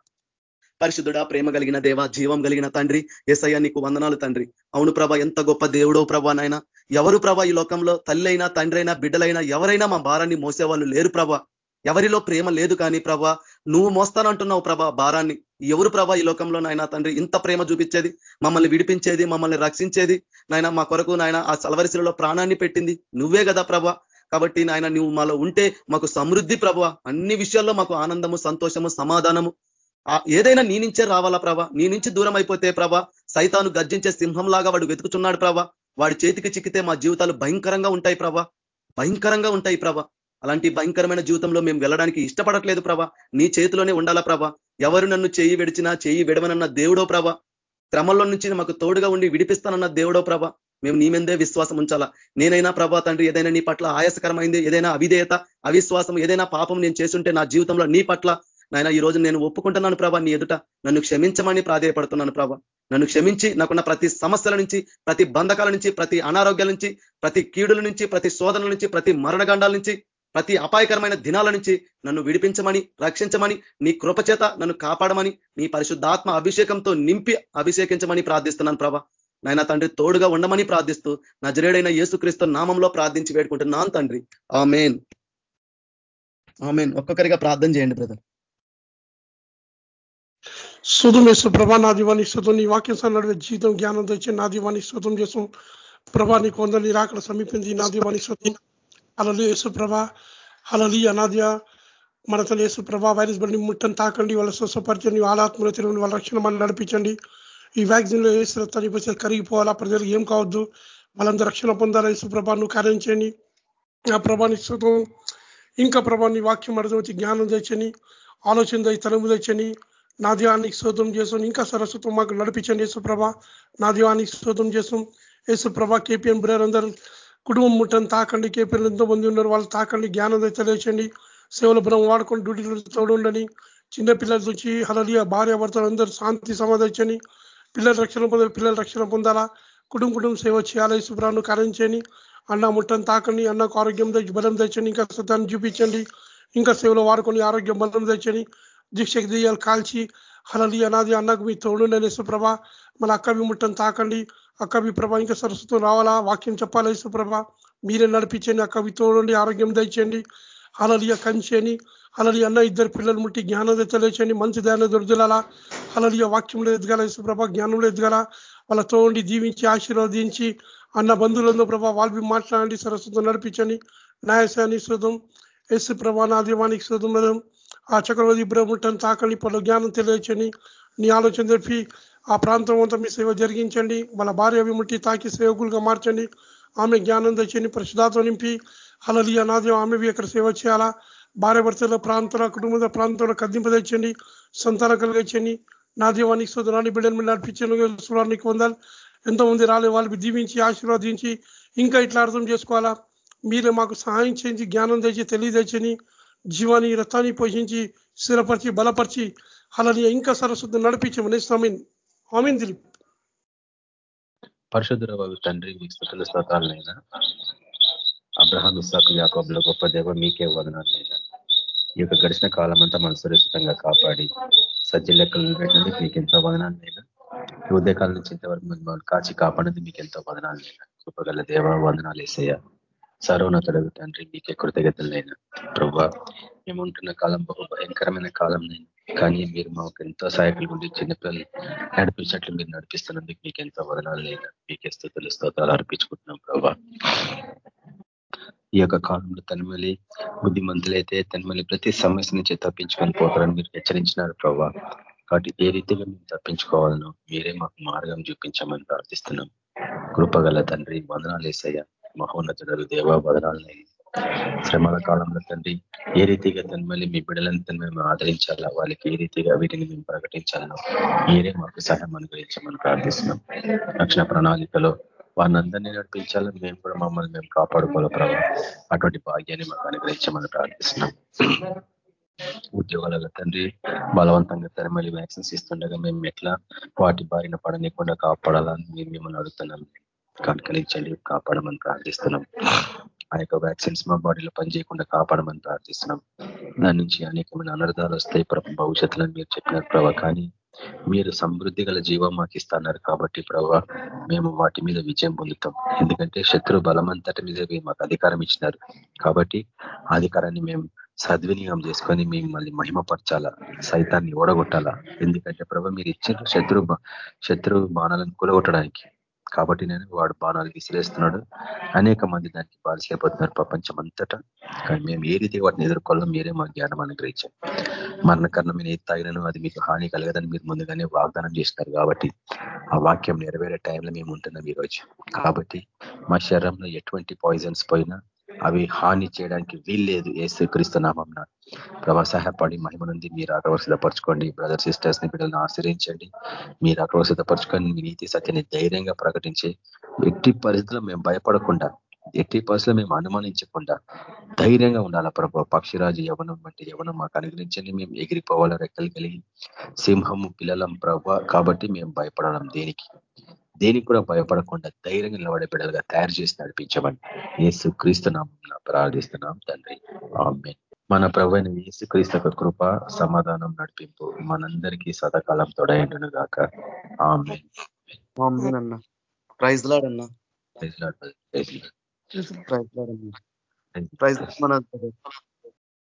పరిశుద్ధుడా ప్రేమ కలిగిన దేవ జీవం కలిగిన తండ్రి ఏసయ్య నీకు వందనాలు తండ్రి. అవును ప్రభ ఎంత గొప్ప దేవుడో ప్రభా నాయన. ఎవరు ప్రభ ఈ లోకంలో? తల్లైనా అయినా తండ్రి అయినా బిడ్డలైనా ఎవరైనా మా భారాన్ని మోసేవాళ్ళు లేరు ప్రభ. ఎవరిలో ప్రేమ లేదు కానీ ప్రభా నువ్వు మోస్తానంటున్నావు ప్రభా భారాన్ని. ఎవరు ప్రభా ఈ లోకంలో నాయన తండ్రి? ఇంత ప్రేమ చూపించేది మమ్మల్ని విడిపించేది మమ్మల్ని రక్షించేది. నాయన మా కొరకు నాయన ఆ సలవరిశిలో ప్రాణాన్ని పెట్టింది నువ్వే కదా ప్రభా. కాబట్టి నాయన నువ్వు మాలో ఉంటే మాకు సమృద్ధి ప్రభ. అన్ని విషయాల్లో మాకు ఆనందము సంతోషము సమాధానము. ఏదైనా నీ నుంచే రావాలా ప్రభ? నీ నుంచి దూరం అయిపోతే ప్రభ సైతాను గర్జించే సింహంలాగా వాడు వెతుకుతున్నాడు ప్రభ. వాడి చేతికి చిక్కితే మా జీవితాలు భయంకరంగా ఉంటాయి ప్రభ. భయంకరంగా ఉంటాయి ప్రభ. అలాంటి భయంకరమైన జీవితంలో మేము వెళ్ళడానికి ఇష్టపడట్లేదు ప్రభ. నీ చేతిలోనే ఉండాలా ప్రభ? ఎవరు నన్ను చేయి విడిచినా చేయి విడవనన్న దేవుడో ప్రభ. క్రమంలో నుంచి మాకు తోడుగా ఉండి విడిపిస్తానన్న దేవుడో ప్రభ. మేము నీ మీదే విశ్వాసం ఉంచాలా? నేనైనా ప్రభా తండ్రి ఏదైనా నీ పట్ల ఆయాసకరమైంది ఏదైనా అవిధేయత అవిశ్వాసం ఏదైనా పాపం నేను చేస్తుంటే నా జీవితంలో నీ పట్ల నాయన ఈ రోజు నేను ఒప్పుకుంటున్నాను ప్రభా నీ ఎదుట. నన్ను క్షమించమని ప్రాధేయపడుతున్నాను ప్రభా. నన్ను క్షమించి నాకున్న ప్రతి సమస్యల నుంచి ప్రతి బంధకాల నుంచి ప్రతి అనారోగ్యాల నుంచి ప్రతి కీడుల నుంచి ప్రతి శోధనల నుంచి ప్రతి మరణగండాల నుంచి ప్రతి అపాయకరమైన దినాల నుంచి నన్ను విడిపించమని రక్షించమని నీ కృపచేత నన్ను కాపాడమని నీ పరిశుద్ధాత్మ అభిషేకంతో నింపి అభిషేకించమని ప్రార్థిస్తున్నాను ప్రభా. నాయన తండ్రి తోడుగా ఉండమని ప్రార్థిస్తూ నజరేడైన యేసుక్రీస్తు నామంలో ప్రార్థించి వేడుకుంటున్నాను. తండ్రి. ఆమెన్. ఆమెన్. ఒక్కొక్కరిగా ప్రార్థన చేయండి బ్రదర్. సుధుమేశ్వర ప్రభా నా దివాని స్థుతం నీ వాక్యం నడివే జీవితం జ్ఞానం తెచ్చి నా దివాని స్థుతం చేసాం ప్రభా నీ కొందరు రాకడ సమీపించి నా దివాని స్థుతం అలలు యేసు ప్రభా. అలలి అనాద్య మన తన యేసు ప్రభా. వైరస్ బండి ముట్టని తాకండి వాళ్ళ స్వస్వపరచండి వాళ్ళ ఆత్మలో తెలియని వాళ్ళ రక్షణ మనం నడిపించండి. ఈ వ్యాక్సిన్లో వేసిన తనిపోతే కరిగిపోవాలా? ప్రజలకు ఏం కావద్దు? వాళ్ళందరూ రక్షణ పొందాలని యేసుప్రభా నువ్వు కార్యం చేయని ఆ ప్రభాని శుతం ఇంకా ప్రభాని వాక్యం అర్థం వచ్చి జ్ఞానం తెచ్చని ఆలోచన తెచ్చి తలము తెచ్చని నా దేవానికి శోధం చేసాం ఇంకా సరస్వతం మాకు నడిపించండి యేసుప్రభ నా దేవానికి శోధం చేసాం యేసుప్రభ కేపీఎం బ్రదర్ అందరూ కుటుంబం ముట్టని తాకండి. కేపీఎల్ ఎంతో మంది ఉన్నారు. వాళ్ళు తాకండి. జ్ఞానం తెలియచండి సేవల బలం వాడుకొని డ్యూటీలు తోడుండని చిన్నపిల్లల నుంచి హలలియ భార్య భర్తలు అందరూ శాంతి సమాధించని పిల్లల రక్షణ పొందాలి పిల్లల రక్షణ పొందాలా? కుటుంబ కుటుంబ సేవ చేయాలి? శుభ్రాన్ని కరించండి అన్న ముట్టను తాకండి. అన్నకు ఆరోగ్యం తెచ్చి బలం తెచ్చండి ఇంకా సత్యాన్ని చూపించండి. ఇంకా సేవలో వాడుకొని ఆరోగ్యం బలం తెచ్చని దీక్షకి దియ్యాలు కాల్చి హలలి అనాది అన్నకు మీ తోడుండని సుప్రభ మన అక్కవి ముట్టను తాకండి. అక్కవి ప్రభ ఇంకా సరస్వతం రావాలా? వాక్యం చెప్పాలి సుప్రభ మీరే నడిపించండి. అక్కవి తోడుండి ఆరోగ్యం తెచ్చండి హలలియ కంచని అలలి అన్న ఇద్దరు పిల్లలు ముట్టి జ్ఞానం తెలియచండి మంచి ధ్యానం దొరుకుదల అలలియ వాక్యంలో ఎదగాల. ప్రభా జ్ఞానంలో ఎదగాల. వాళ్ళతో ఉండి దీవించి ఆశీర్వదించి అన్న బంధువులందు ప్రభా వాళ్ళు మాట్లాడండి. సరస్వతం నడిపించండి. న్యాయశాన్ని శుతం ఎస్ ప్రభా నా దీవానికి శుతం ఆ చక్రవర్తి బ్రహ్మటం తాకండి పలు జ్ఞానం తెలియచండి. నీ ఆలోచన తెలిపి ఆ ప్రాంతం అంతా మీ సేవ జరిగించండి. వాళ్ళ భార్య అభిముట్టి తాకి సేవకులుగా మార్చండి. ఆమె జ్ఞానం తెచ్చండి పరిశుధాత్వం నింపి. అలలియ నాదేవం ఆమె ఇక్కడ సేవ చేయాలా? భార్య భర్తల ప్రాంతాల కుటుంబ ప్రాంతంలో కద్దింపు తెచ్చండి సంతానం కలిగించండి. నా దీవానికి సోదరాన్ని బిడ్డను మీరు సురానికి పొందాలి ఎంతో మంది రాలే వాళ్ళకి దీవించి ఆశీర్వదించి ఇంకా ఇట్లా అర్థం చేసుకోవాలా? మీరే మాకు సహాయం చేయించి జ్ఞానం తెచ్చి తెలియదచ్చని జీవాన్ని రథాన్ని పోషించి స్థిరపరిచి బలపరిచి అలాని ఇంకా సరస్వతి నడిపించమని సమీన్. ఆమెన్ దిలీప్. పరిశుద్ధ తండ్రి మీకు స్థుతుల స్తోతాలనైనా అబ్రహాం ఇస్సాకు యాకోబుల గొప్ప దేవ మీకే వదనాలైనా ఈ యొక్క గడిచిన కాలం అంతా మనం సురక్షితంగా కాపాడి సజ్జ లెక్కలు పెట్టినందుకు మీకు ఎంతో వదనాలైనా ఉదయకాలం నుంచి ఇంతవరకు మిమ్మల్ని కాచి కాపాడినందుకు మీకు ఎంతో వదనాలు వదనాలైనా కృపగల దేవ వందనాలు వేసేయ సర్వోన్నతుడు తండ్రి మీకే కృతజ్ఞతలైనా ప్రభా మేము ఉంటున్న కాలం బహు భయంకరమైన కాలం నేను. కానీ మీరు మాకు ఎంతో సహాయకులు ఉండి చిన్నపిల్లలు నడిపించినట్లు మీరు నడిపిస్తున్నందుకు మీకు ఎంతో వదనాలు లేదా మీకే స్థుతులు స్తోత్రాలు అర్పించుకుంటున్నాం ప్రభా. ఈ యొక్క కాలంలో తనమల్లి బుద్ధిమంతులైతే మళ్ళీ ప్రతి సమస్య నుంచి తప్పించుకొని పోతారని మీరు హెచ్చరించినారు ప్రభావ కాబట్టి ఏ రీతిగా మేము తప్పించుకోవాలనో మీరే మాకు మార్గం చూపించమని ప్రార్థిస్తున్నాం. కృపగల తండ్రి వందనాలు వేసయ్య మహోన్నతుడు దేవా వదనాలని శ్రమల కాలంలో తండ్రి ఏ రీతిగా తనమల్లి మీ బిడ్డలను తను మేము ఆదరించాలా? వాళ్ళకి ఏ రీతిగా వీటిని మేము ప్రకటించాలా? మీరే మాకు సహాయం అనుగ్రహించమని ప్రార్థిస్తున్నాం. రక్షణ ప్రణాళికలో వారిని అందరినీ నడిపించాలి. మేము కూడా మమ్మల్ని మేము కాపాడుకోవాలి ప్రభావ అటువంటి భాగ్యాన్ని మాకు అనుగ్రహించమని ప్రార్థిస్తున్నాం. ఉద్యోగాలలో తండ్రి బలవంతంగా తెరమల్లి వ్యాక్సిన్స్ ఇస్తుండగా మేము ఎట్లా వాటి బారిన పడనీయకుండా కాపాడాలని మేము మిమ్మల్ని అడుగుతున్నాం. కనుకలించండి కాపాడమని ప్రార్థిస్తున్నాం. ఆ యొక్క వ్యాక్సిన్స్ మా బాడీలో పనిచేయకుండా కాపాడమని ప్రార్థిస్తున్నాం. దాని నుంచి అనేకమైన అనర్థాలు వస్తాయి భవిష్యత్తులో మీరు చెప్పినారు ప్రభావ కానీ మీరు సమృద్ధి గల జీవం మాకు ఇస్తున్నారు కాబట్టి ప్రభావ మేము వాటి మీద విజయం పొందుతాం. ఎందుకంటే శత్రు బలమంతటి మీద మాకు అధికారం ఇచ్చినారు. కాబట్టి అధికారాన్ని మేము సద్వినియోగం చేసుకొని మిమ్మల్ని మహిమపరచాలా సైతాన్ని ఓడగొట్టాలా. ఎందుకంటే ప్రభావ మీరు ఇచ్చిన శత్రు శత్రు బాణాలను కూలగొట్టడానికి కాబట్టి నేను వాడు బాణాలు విసిరేస్తున్నాడు. అనేక మంది దానికి బాలిసైపోతున్నారు ప్రపంచం అంతటా కానీ మేము ఏ రీతి వాటిని ఎదుర్కోవాలో మీరే మా జ్ఞానం అనుగ్రహించాం మరణకరణమైన మీద ఏది తాగినను అది మీకు హాని కలగదని మీరు ముందుగానే వాగ్దానం చేసినారు కాబట్టి ఆ వాక్యం నెరవేరే టైంలో మేము ఉంటున్నాం ఈరోజు. కాబట్టి మా శరీరంలో ఎటువంటి పాయిజన్స్ పోయినా అవి హాని చేయడానికి వీల్లేదు ఏసు క్రీస్తునామం ప్రభా సహాయపడి మహిమనుంది మీరు ఆకర్షితపరచుకోండి బ్రదర్ సిస్టర్స్ని బిడ్డలను ఆశ్రయించండి. మీరు ఆకర్షితపరచుకొని మీ నీతి సత్యాన్ని ధైర్యంగా ప్రకటించి ఎట్టి పరిస్థితుల్లో మేము భయపడకుండా ఎట్టి పరిస్థితుల్లో మేము అనుమానించకుండా ధైర్యంగా ఉండాలా ప్రభు? పక్షిరాజు యవనం వంటి యవనం మాకు అనుగ్రహించండి. మేము ఎగిరిపోవాలా రెక్కలు కలిగి సింహము పిల్లలం ప్రభ. కాబట్టి మేము భయపడడం దేనికి? దేనికి కూడా భయపడకుండా ధైర్యంగా నిలబడే బిడ్డలుగా తయారు చేసి నడిపించమని ఏసు క్రీస్తునామం ప్రార్థిస్తున్నాం తండ్రి. ఆమె మన ప్రవైన ఏసు క్రీస్తు కృప సమాధానం నడిపింపు మనందరికీ సదాకాలం తొడయండును గాక. ఆమె ప్రైజ్ లాడన్నా ప్రైజ్ లాడ్ ప్రైజ్ ప్రైజ్ లాడన్నా ప్రైజ్ మన